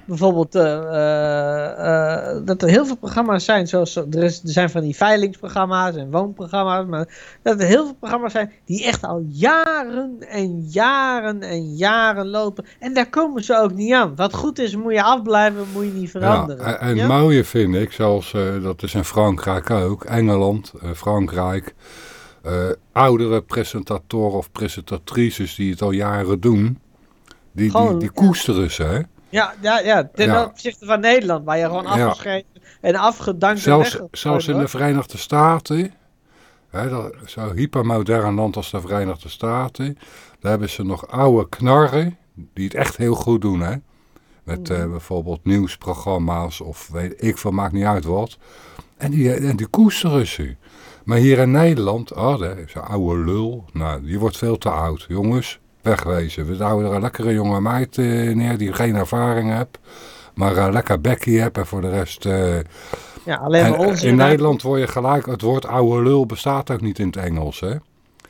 [SPEAKER 2] Bijvoorbeeld eh, eh, eh, dat er heel veel programma's zijn. Zoals er, is, er zijn van die veilingsprogramma's en woonprogramma's. Maar dat er heel veel programma's zijn die echt al jaren en jaren en jaren lopen. En daar komen ze ook niet aan. Wat goed is, moet je afblijven, moet je niet veranderen.
[SPEAKER 1] Ja, en
[SPEAKER 2] Ja?
[SPEAKER 1] mooie vind ik, zoals dat is in Frankrijk ook, Engeland, Frankrijk, oudere presentatoren of presentatrices die het al jaren doen, die, die,
[SPEAKER 2] Gewoon,
[SPEAKER 1] die koesteren ze. hè.
[SPEAKER 2] Ja, ja, ja. ten
[SPEAKER 1] Ja.
[SPEAKER 2] opzichte van Nederland, waar je gewoon afgeschreven en afgedankt
[SPEAKER 1] Zelfs, zelfs in de. Verenigde Staten, hè, dat- zo'n hypermodern land als de Verenigde Staten, daar hebben ze nog oude knarren die het echt heel goed doen. Hè? Met eh, bijvoorbeeld nieuwsprogramma's of weet ik veel, maakt niet uit wat. En die, en die koesteren ze. Maar hier in Nederland, oh, is een oude lul. Nou, die wordt veel te oud. Jongens, wegwezen. We houden er een lekkere jonge meid eh, neer die geen ervaring heeft. Maar een lekker bekkie hebt en voor de rest... eh,
[SPEAKER 2] Ja, alleen maar
[SPEAKER 1] in Nederland word je gelijk, het woord oude lul bestaat ook niet in het Engels, hè.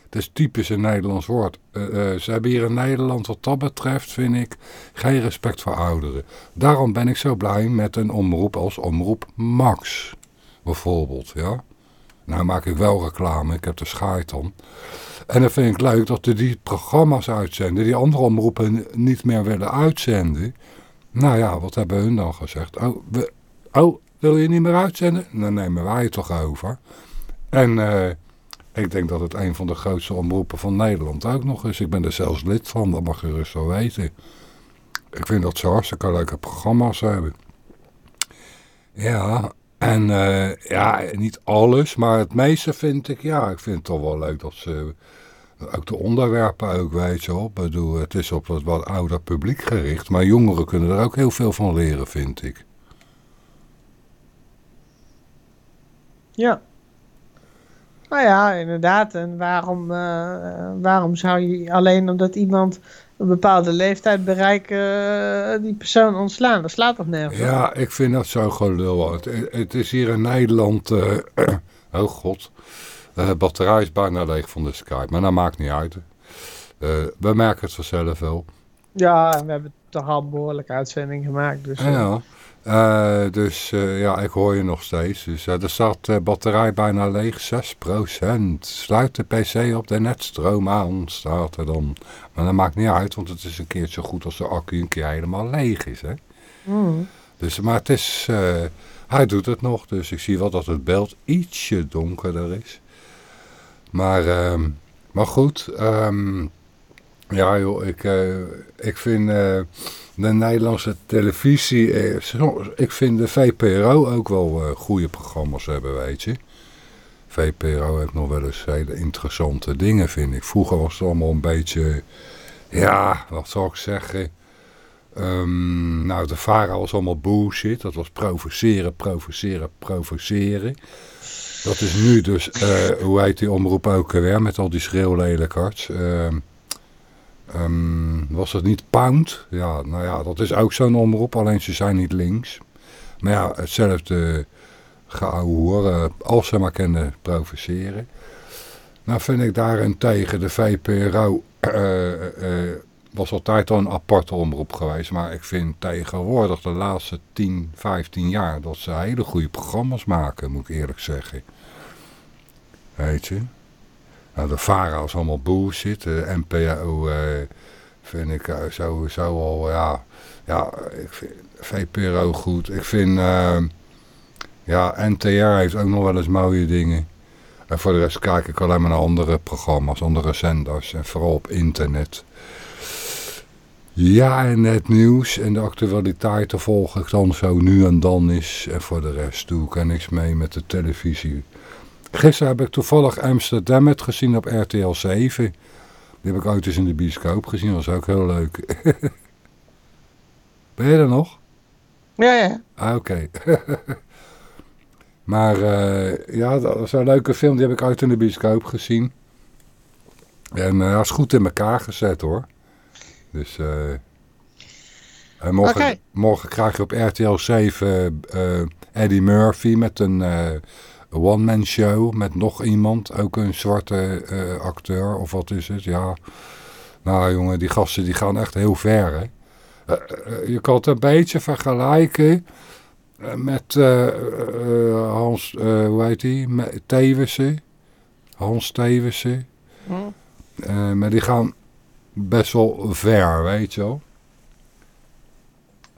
[SPEAKER 1] Het is typisch een Nederlands woord. Eh, ze hebben hier in Nederland wat dat betreft, vind ik, geen respect voor ouderen. Daarom ben ik zo blij met een omroep als Omroep Max, bijvoorbeeld, ja. Nou maak ik wel reclame, ik heb de schaait dan. En dan vind ik leuk dat ze die programma's uitzenden, die andere omroepen niet meer willen uitzenden. Nou ja, wat hebben hun dan gezegd? Oh, we, oh wil je niet meer uitzenden? Dan nemen wij het toch over. En eh, ik denk dat het een van de grootste omroepen van Nederland ook nog is. Ik ben er zelfs lid van, dat mag je wel weten. Ik vind dat ze hartstikke leuke programma's hebben. Ja, en eh, ja, niet alles, maar het meeste vind ik, ja, ik vind het toch wel leuk dat ze... Ook de onderwerpen ook, weet je wel. Ik bedoel, het is op het wat ouder publiek gericht. Maar jongeren kunnen er ook heel veel van leren, vind ik.
[SPEAKER 2] Ja. Nou ja, inderdaad. En waarom, eh, waarom zou je alleen omdat iemand een bepaalde leeftijd bereikt, eh, die persoon ontslaan? Dat slaat toch nergens?
[SPEAKER 1] Ja, ik vind dat zo gelul. Het, het is hier in Nederland... eh, [CLEARS THROAT] oh god. De batterij is bijna leeg van de Skype. Maar dat maakt niet uit. Eh, we merken het vanzelf wel.
[SPEAKER 2] Ja, we hebben toch al een behoorlijke uitzending gemaakt. Dus, eh,
[SPEAKER 1] Ja. Eh, dus eh, ja, ik hoor je nog steeds. Dus eh, er staat eh, batterij bijna leeg, 6%. Sluit de pc op de netstroom aan, staat er dan. Maar dat maakt niet uit, want het is een keertje goed als de accu een keer helemaal leeg is. Hè?
[SPEAKER 2] mm.
[SPEAKER 1] Dus, maar het is, eh, hij doet het nog, dus ik zie wel dat het beeld ietsje donkerder is. Maar, ehm, maar goed, ehm, ja joh, ik, eh, ik vind eh, de Nederlandse televisie, eh, ik vind de VPRO ook wel eh, goede programma's hebben, weet je. VPRO heeft nog wel eens hele interessante dingen, vind ik. Vroeger was het allemaal een beetje, ja, wat zal ik zeggen... Ehm, nou, de VARA was allemaal bullshit. Dat was provoceren, provoceren, provoceren. Dat is nu dus, eh, hoe heet die omroep ook weer, met al die schreeuwlelijkarts. Ehm ehm, was dat niet Pound? Ja, nou ja, dat is ook zo'n omroep, alleen ze zijn niet links. Maar ja, hetzelfde geouwe horen, als ze maar kunnen provoceren. Nou vind ik daarentegen de VPRO eh, eh, was altijd al een aparte omroep geweest. Maar ik vind tegenwoordig de laatste 10, 15 jaar dat ze hele goede programma's maken, moet ik eerlijk zeggen. Weet je? Nou, de VARA is allemaal bullshit. De NPO eh, vind ik eh, sowieso al, ja, ja, ik vind VPRO goed. Ik vind, eh, ja, NTR heeft ook nog wel eens mooie dingen. En voor de rest kijk ik alleen maar naar andere programma's, andere zenders en vooral op internet. Ja, en het nieuws en de actualiteiten volg ik dan zo nu en dan eens. En voor de rest doe ik er niks mee met de televisie. Gisteren heb ik toevallig Amsterdam het gezien op RTL 7. Die heb ik ooit eens in de bioscoop gezien, dat was ook heel leuk. [LAUGHS] ben je er nog?
[SPEAKER 2] Ja, ja.
[SPEAKER 1] Ah, oké. [LAUGHS] maar eh, ja, dat was een leuke film. Die heb ik uit in de bioscoop gezien. En eh, hij is goed in elkaar gezet hoor. Dus eh, en morgen, morgen krijg je op RTL 7 eh, Eddie Murphy met een eh, one-man show. Met nog iemand, ook een zwarte eh, acteur of wat is het. Ja, nou jongen, die gasten die gaan echt heel ver hè. Eh, eh, je kan het een beetje vergelijken eh, met eh, eh, Hans, eh, hoe heet die? Tewissen. Hans Tewissen.
[SPEAKER 2] Hm.
[SPEAKER 1] Eh, maar die gaan best wel ver, weet je wel.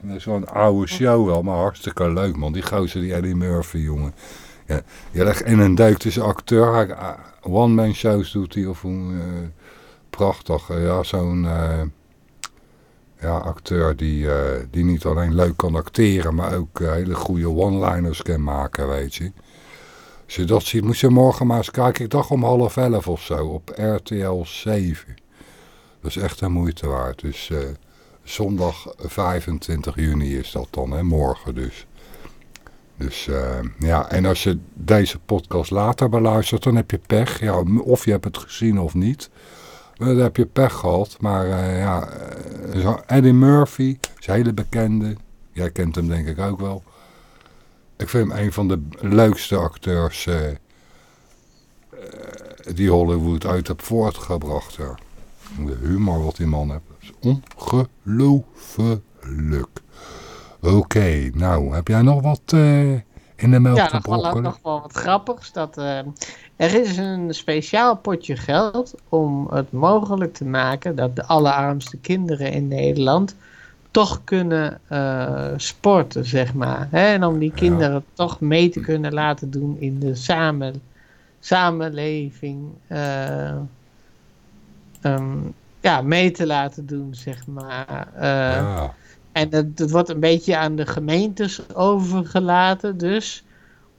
[SPEAKER 1] En Dat is wel een oude show wel, maar hartstikke leuk man. Die gozer, die Eddie Murphy, jongen. Ja, je legt in een deuk tussen acteur. ah, One-man shows doet hij of hoe... eh, prachtig. eh, ja, zo'n... eh, ja, acteur die, eh, die niet alleen leuk kan acteren, maar ook eh, hele goede one-liners kan maken, weet je. Als je dat ziet, moet je morgen maar eens kijken. Ik dacht om half elf of zo, op RTL 7. Dat is echt een moeite waard. Dus eh, zondag 25 juni is dat dan, hè, morgen dus. Dus ja, en als je deze podcast later beluistert, dan heb je pech. Ja, of je hebt het gezien of niet. Dan heb je pech gehad. Maar ja, Eddie Murphy is een hele bekende. Jij kent hem denk ik ook wel. Ik vind hem een van de leukste acteurs die Hollywood uit heeft voortgebracht. Ja. De humor wat die man heeft. is ongelooflijk. Oké, nou, heb jij nog wat in de melk
[SPEAKER 2] ja,
[SPEAKER 1] te brokkelen?
[SPEAKER 2] Ja, nog wel wat grappigs. Dat, er is een speciaal potje geld om het mogelijk te maken dat de allerarmste kinderen in Nederland toch kunnen uh, sporten, zeg maar. Hè? En om die kinderen ja. toch mee te kunnen laten doen in de samen, samenleving. Um, ja, mee te laten doen, zeg maar. Uh, ja. En het, het wordt een beetje aan de gemeentes overgelaten, dus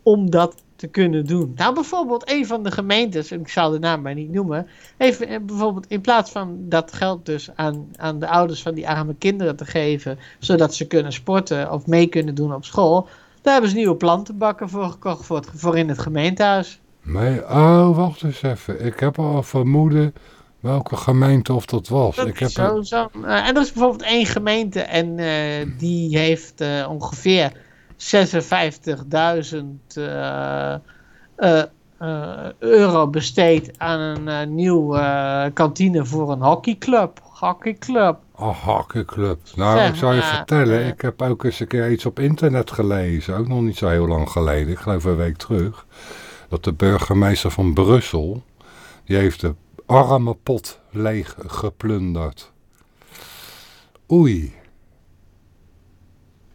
[SPEAKER 2] om dat te kunnen doen. Nou, bijvoorbeeld een van de gemeentes, en ik zal de naam maar niet noemen, heeft bijvoorbeeld in plaats van dat geld dus aan, aan de ouders van die arme kinderen te geven, zodat ze kunnen sporten of mee kunnen doen op school, daar hebben ze nieuwe plantenbakken voor gekocht voor, het, voor in het gemeentehuis.
[SPEAKER 1] Nee, oh, wacht eens even. Ik heb al vermoeden welke gemeente of dat was.
[SPEAKER 2] Dat
[SPEAKER 1] ik heb
[SPEAKER 2] zo, zo. Uh, en er is bijvoorbeeld één gemeente en uh, die heeft uh, ongeveer 56.000 uh, euro besteed aan een nieuwe kantine voor een hockeyclub. Hockeyclub.
[SPEAKER 1] Oh, hockeyclub. Nou, zeg, ik zou je vertellen, ik heb ook eens een keer iets op internet gelezen, ook nog niet zo heel lang geleden, ik geloof een week terug, dat de burgemeester van Brussel, die heeft de arme pot leeg geplunderd. Oei.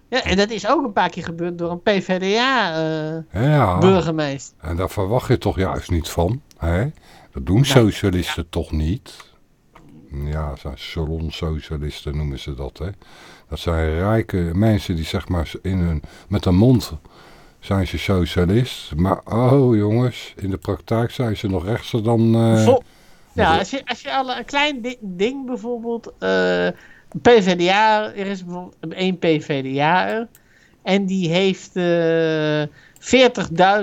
[SPEAKER 2] Ja, en dat is ook een paar keer gebeurd door een PvdA-burgemeester.
[SPEAKER 1] Uh, ja, en daar verwacht je toch juist niet van. Hè? Dat doen socialisten ja. toch niet? Ja, salon-socialisten noemen ze dat. Hè? Dat zijn rijke mensen die zeg maar in hun, met een mond zijn ze socialist. Maar oh jongens, in de praktijk zijn ze nog rechtser dan... Uh,
[SPEAKER 2] ja, als je, als je al een klein di ding bijvoorbeeld... Uh, PvdA, er is bijvoorbeeld één PvdA en die heeft uh,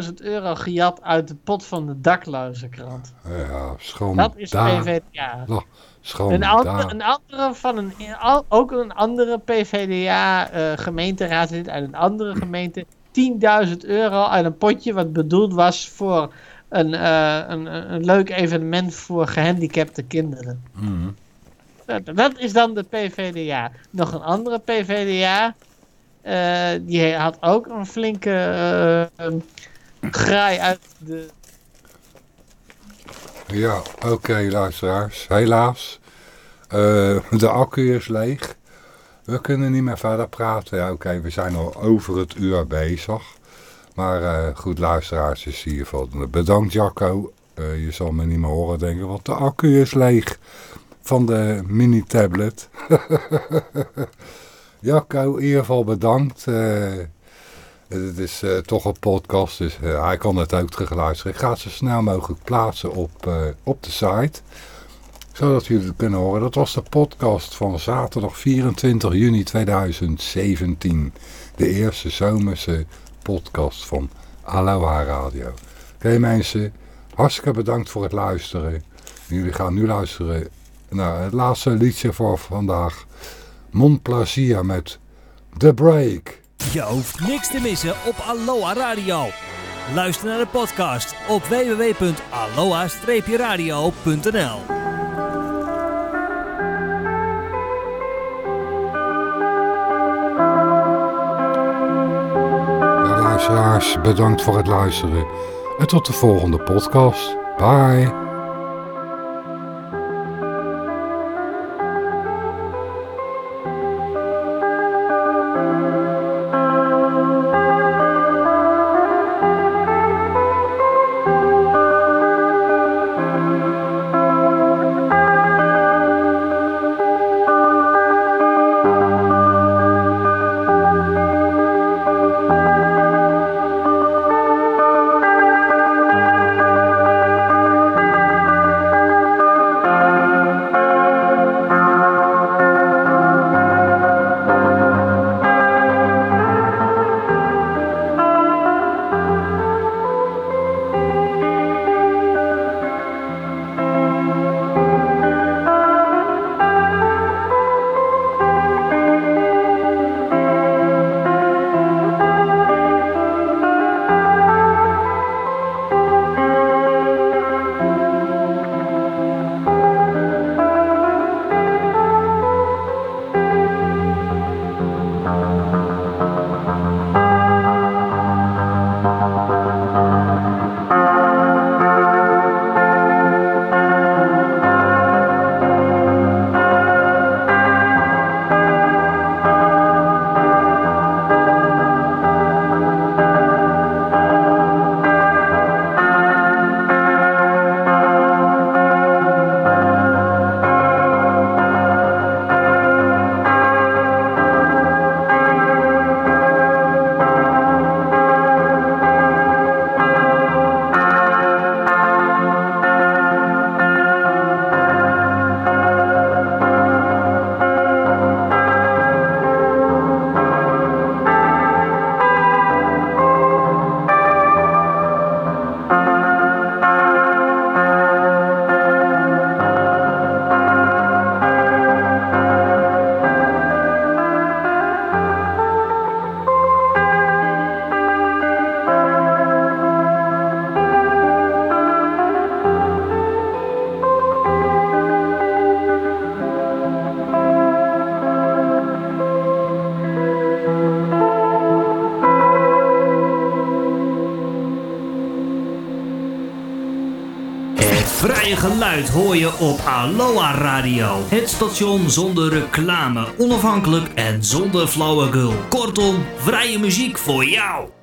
[SPEAKER 2] 40.000 euro gejat uit de pot van de dakluizenkrant.
[SPEAKER 1] Ja, schoon
[SPEAKER 2] Dat is. PvdA.
[SPEAKER 1] Oh, schoon
[SPEAKER 2] een, andere, een andere van een, ook een andere PvdA uh, gemeenteraadslid uit een andere gemeente [CLEARS THROAT] 10.000 euro uit een potje wat bedoeld was voor een, uh, een, een leuk evenement voor gehandicapte kinderen.
[SPEAKER 1] Mm.
[SPEAKER 2] Dat, dat, is dan de PVDA. Nog een andere PVDA. Uh, die had ook een flinke uh, graai uit de...
[SPEAKER 1] Ja, oké okay, luisteraars. Helaas. De accu is leeg. We kunnen niet meer verder praten. Ja, oké, okay, we zijn al over het uur bezig. Maar goed, luisteraars, is hier van. Bedankt Jacco. je zal me niet meer horen denken, want de accu is leeg van de mini-tablet. [LAUGHS] Jacco, in ieder geval bedankt. Uh, het is toch een podcast, dus hij kan het ook terug luisteren. Ik ga het zo snel mogelijk plaatsen op, op de site. Zodat jullie het kunnen horen. Dat was de podcast van zaterdag 24 juni 2017. De eerste zomerse podcast van Aloha Radio. Oké mensen, hartstikke bedankt voor het luisteren. Jullie gaan nu luisteren nou, het laatste liedje voor vandaag. Mon Plaisir met The Break.
[SPEAKER 3] Je hoeft niks te missen op Aloha Radio. Luister naar de podcast op www.aloha-radio.nl
[SPEAKER 1] bedankt voor het luisteren. En tot de volgende podcast. Bye.
[SPEAKER 4] Geluid hoor je op Aloha Radio. Het station zonder reclame, onafhankelijk en zonder flauwekul. Kortom, vrije muziek voor jou.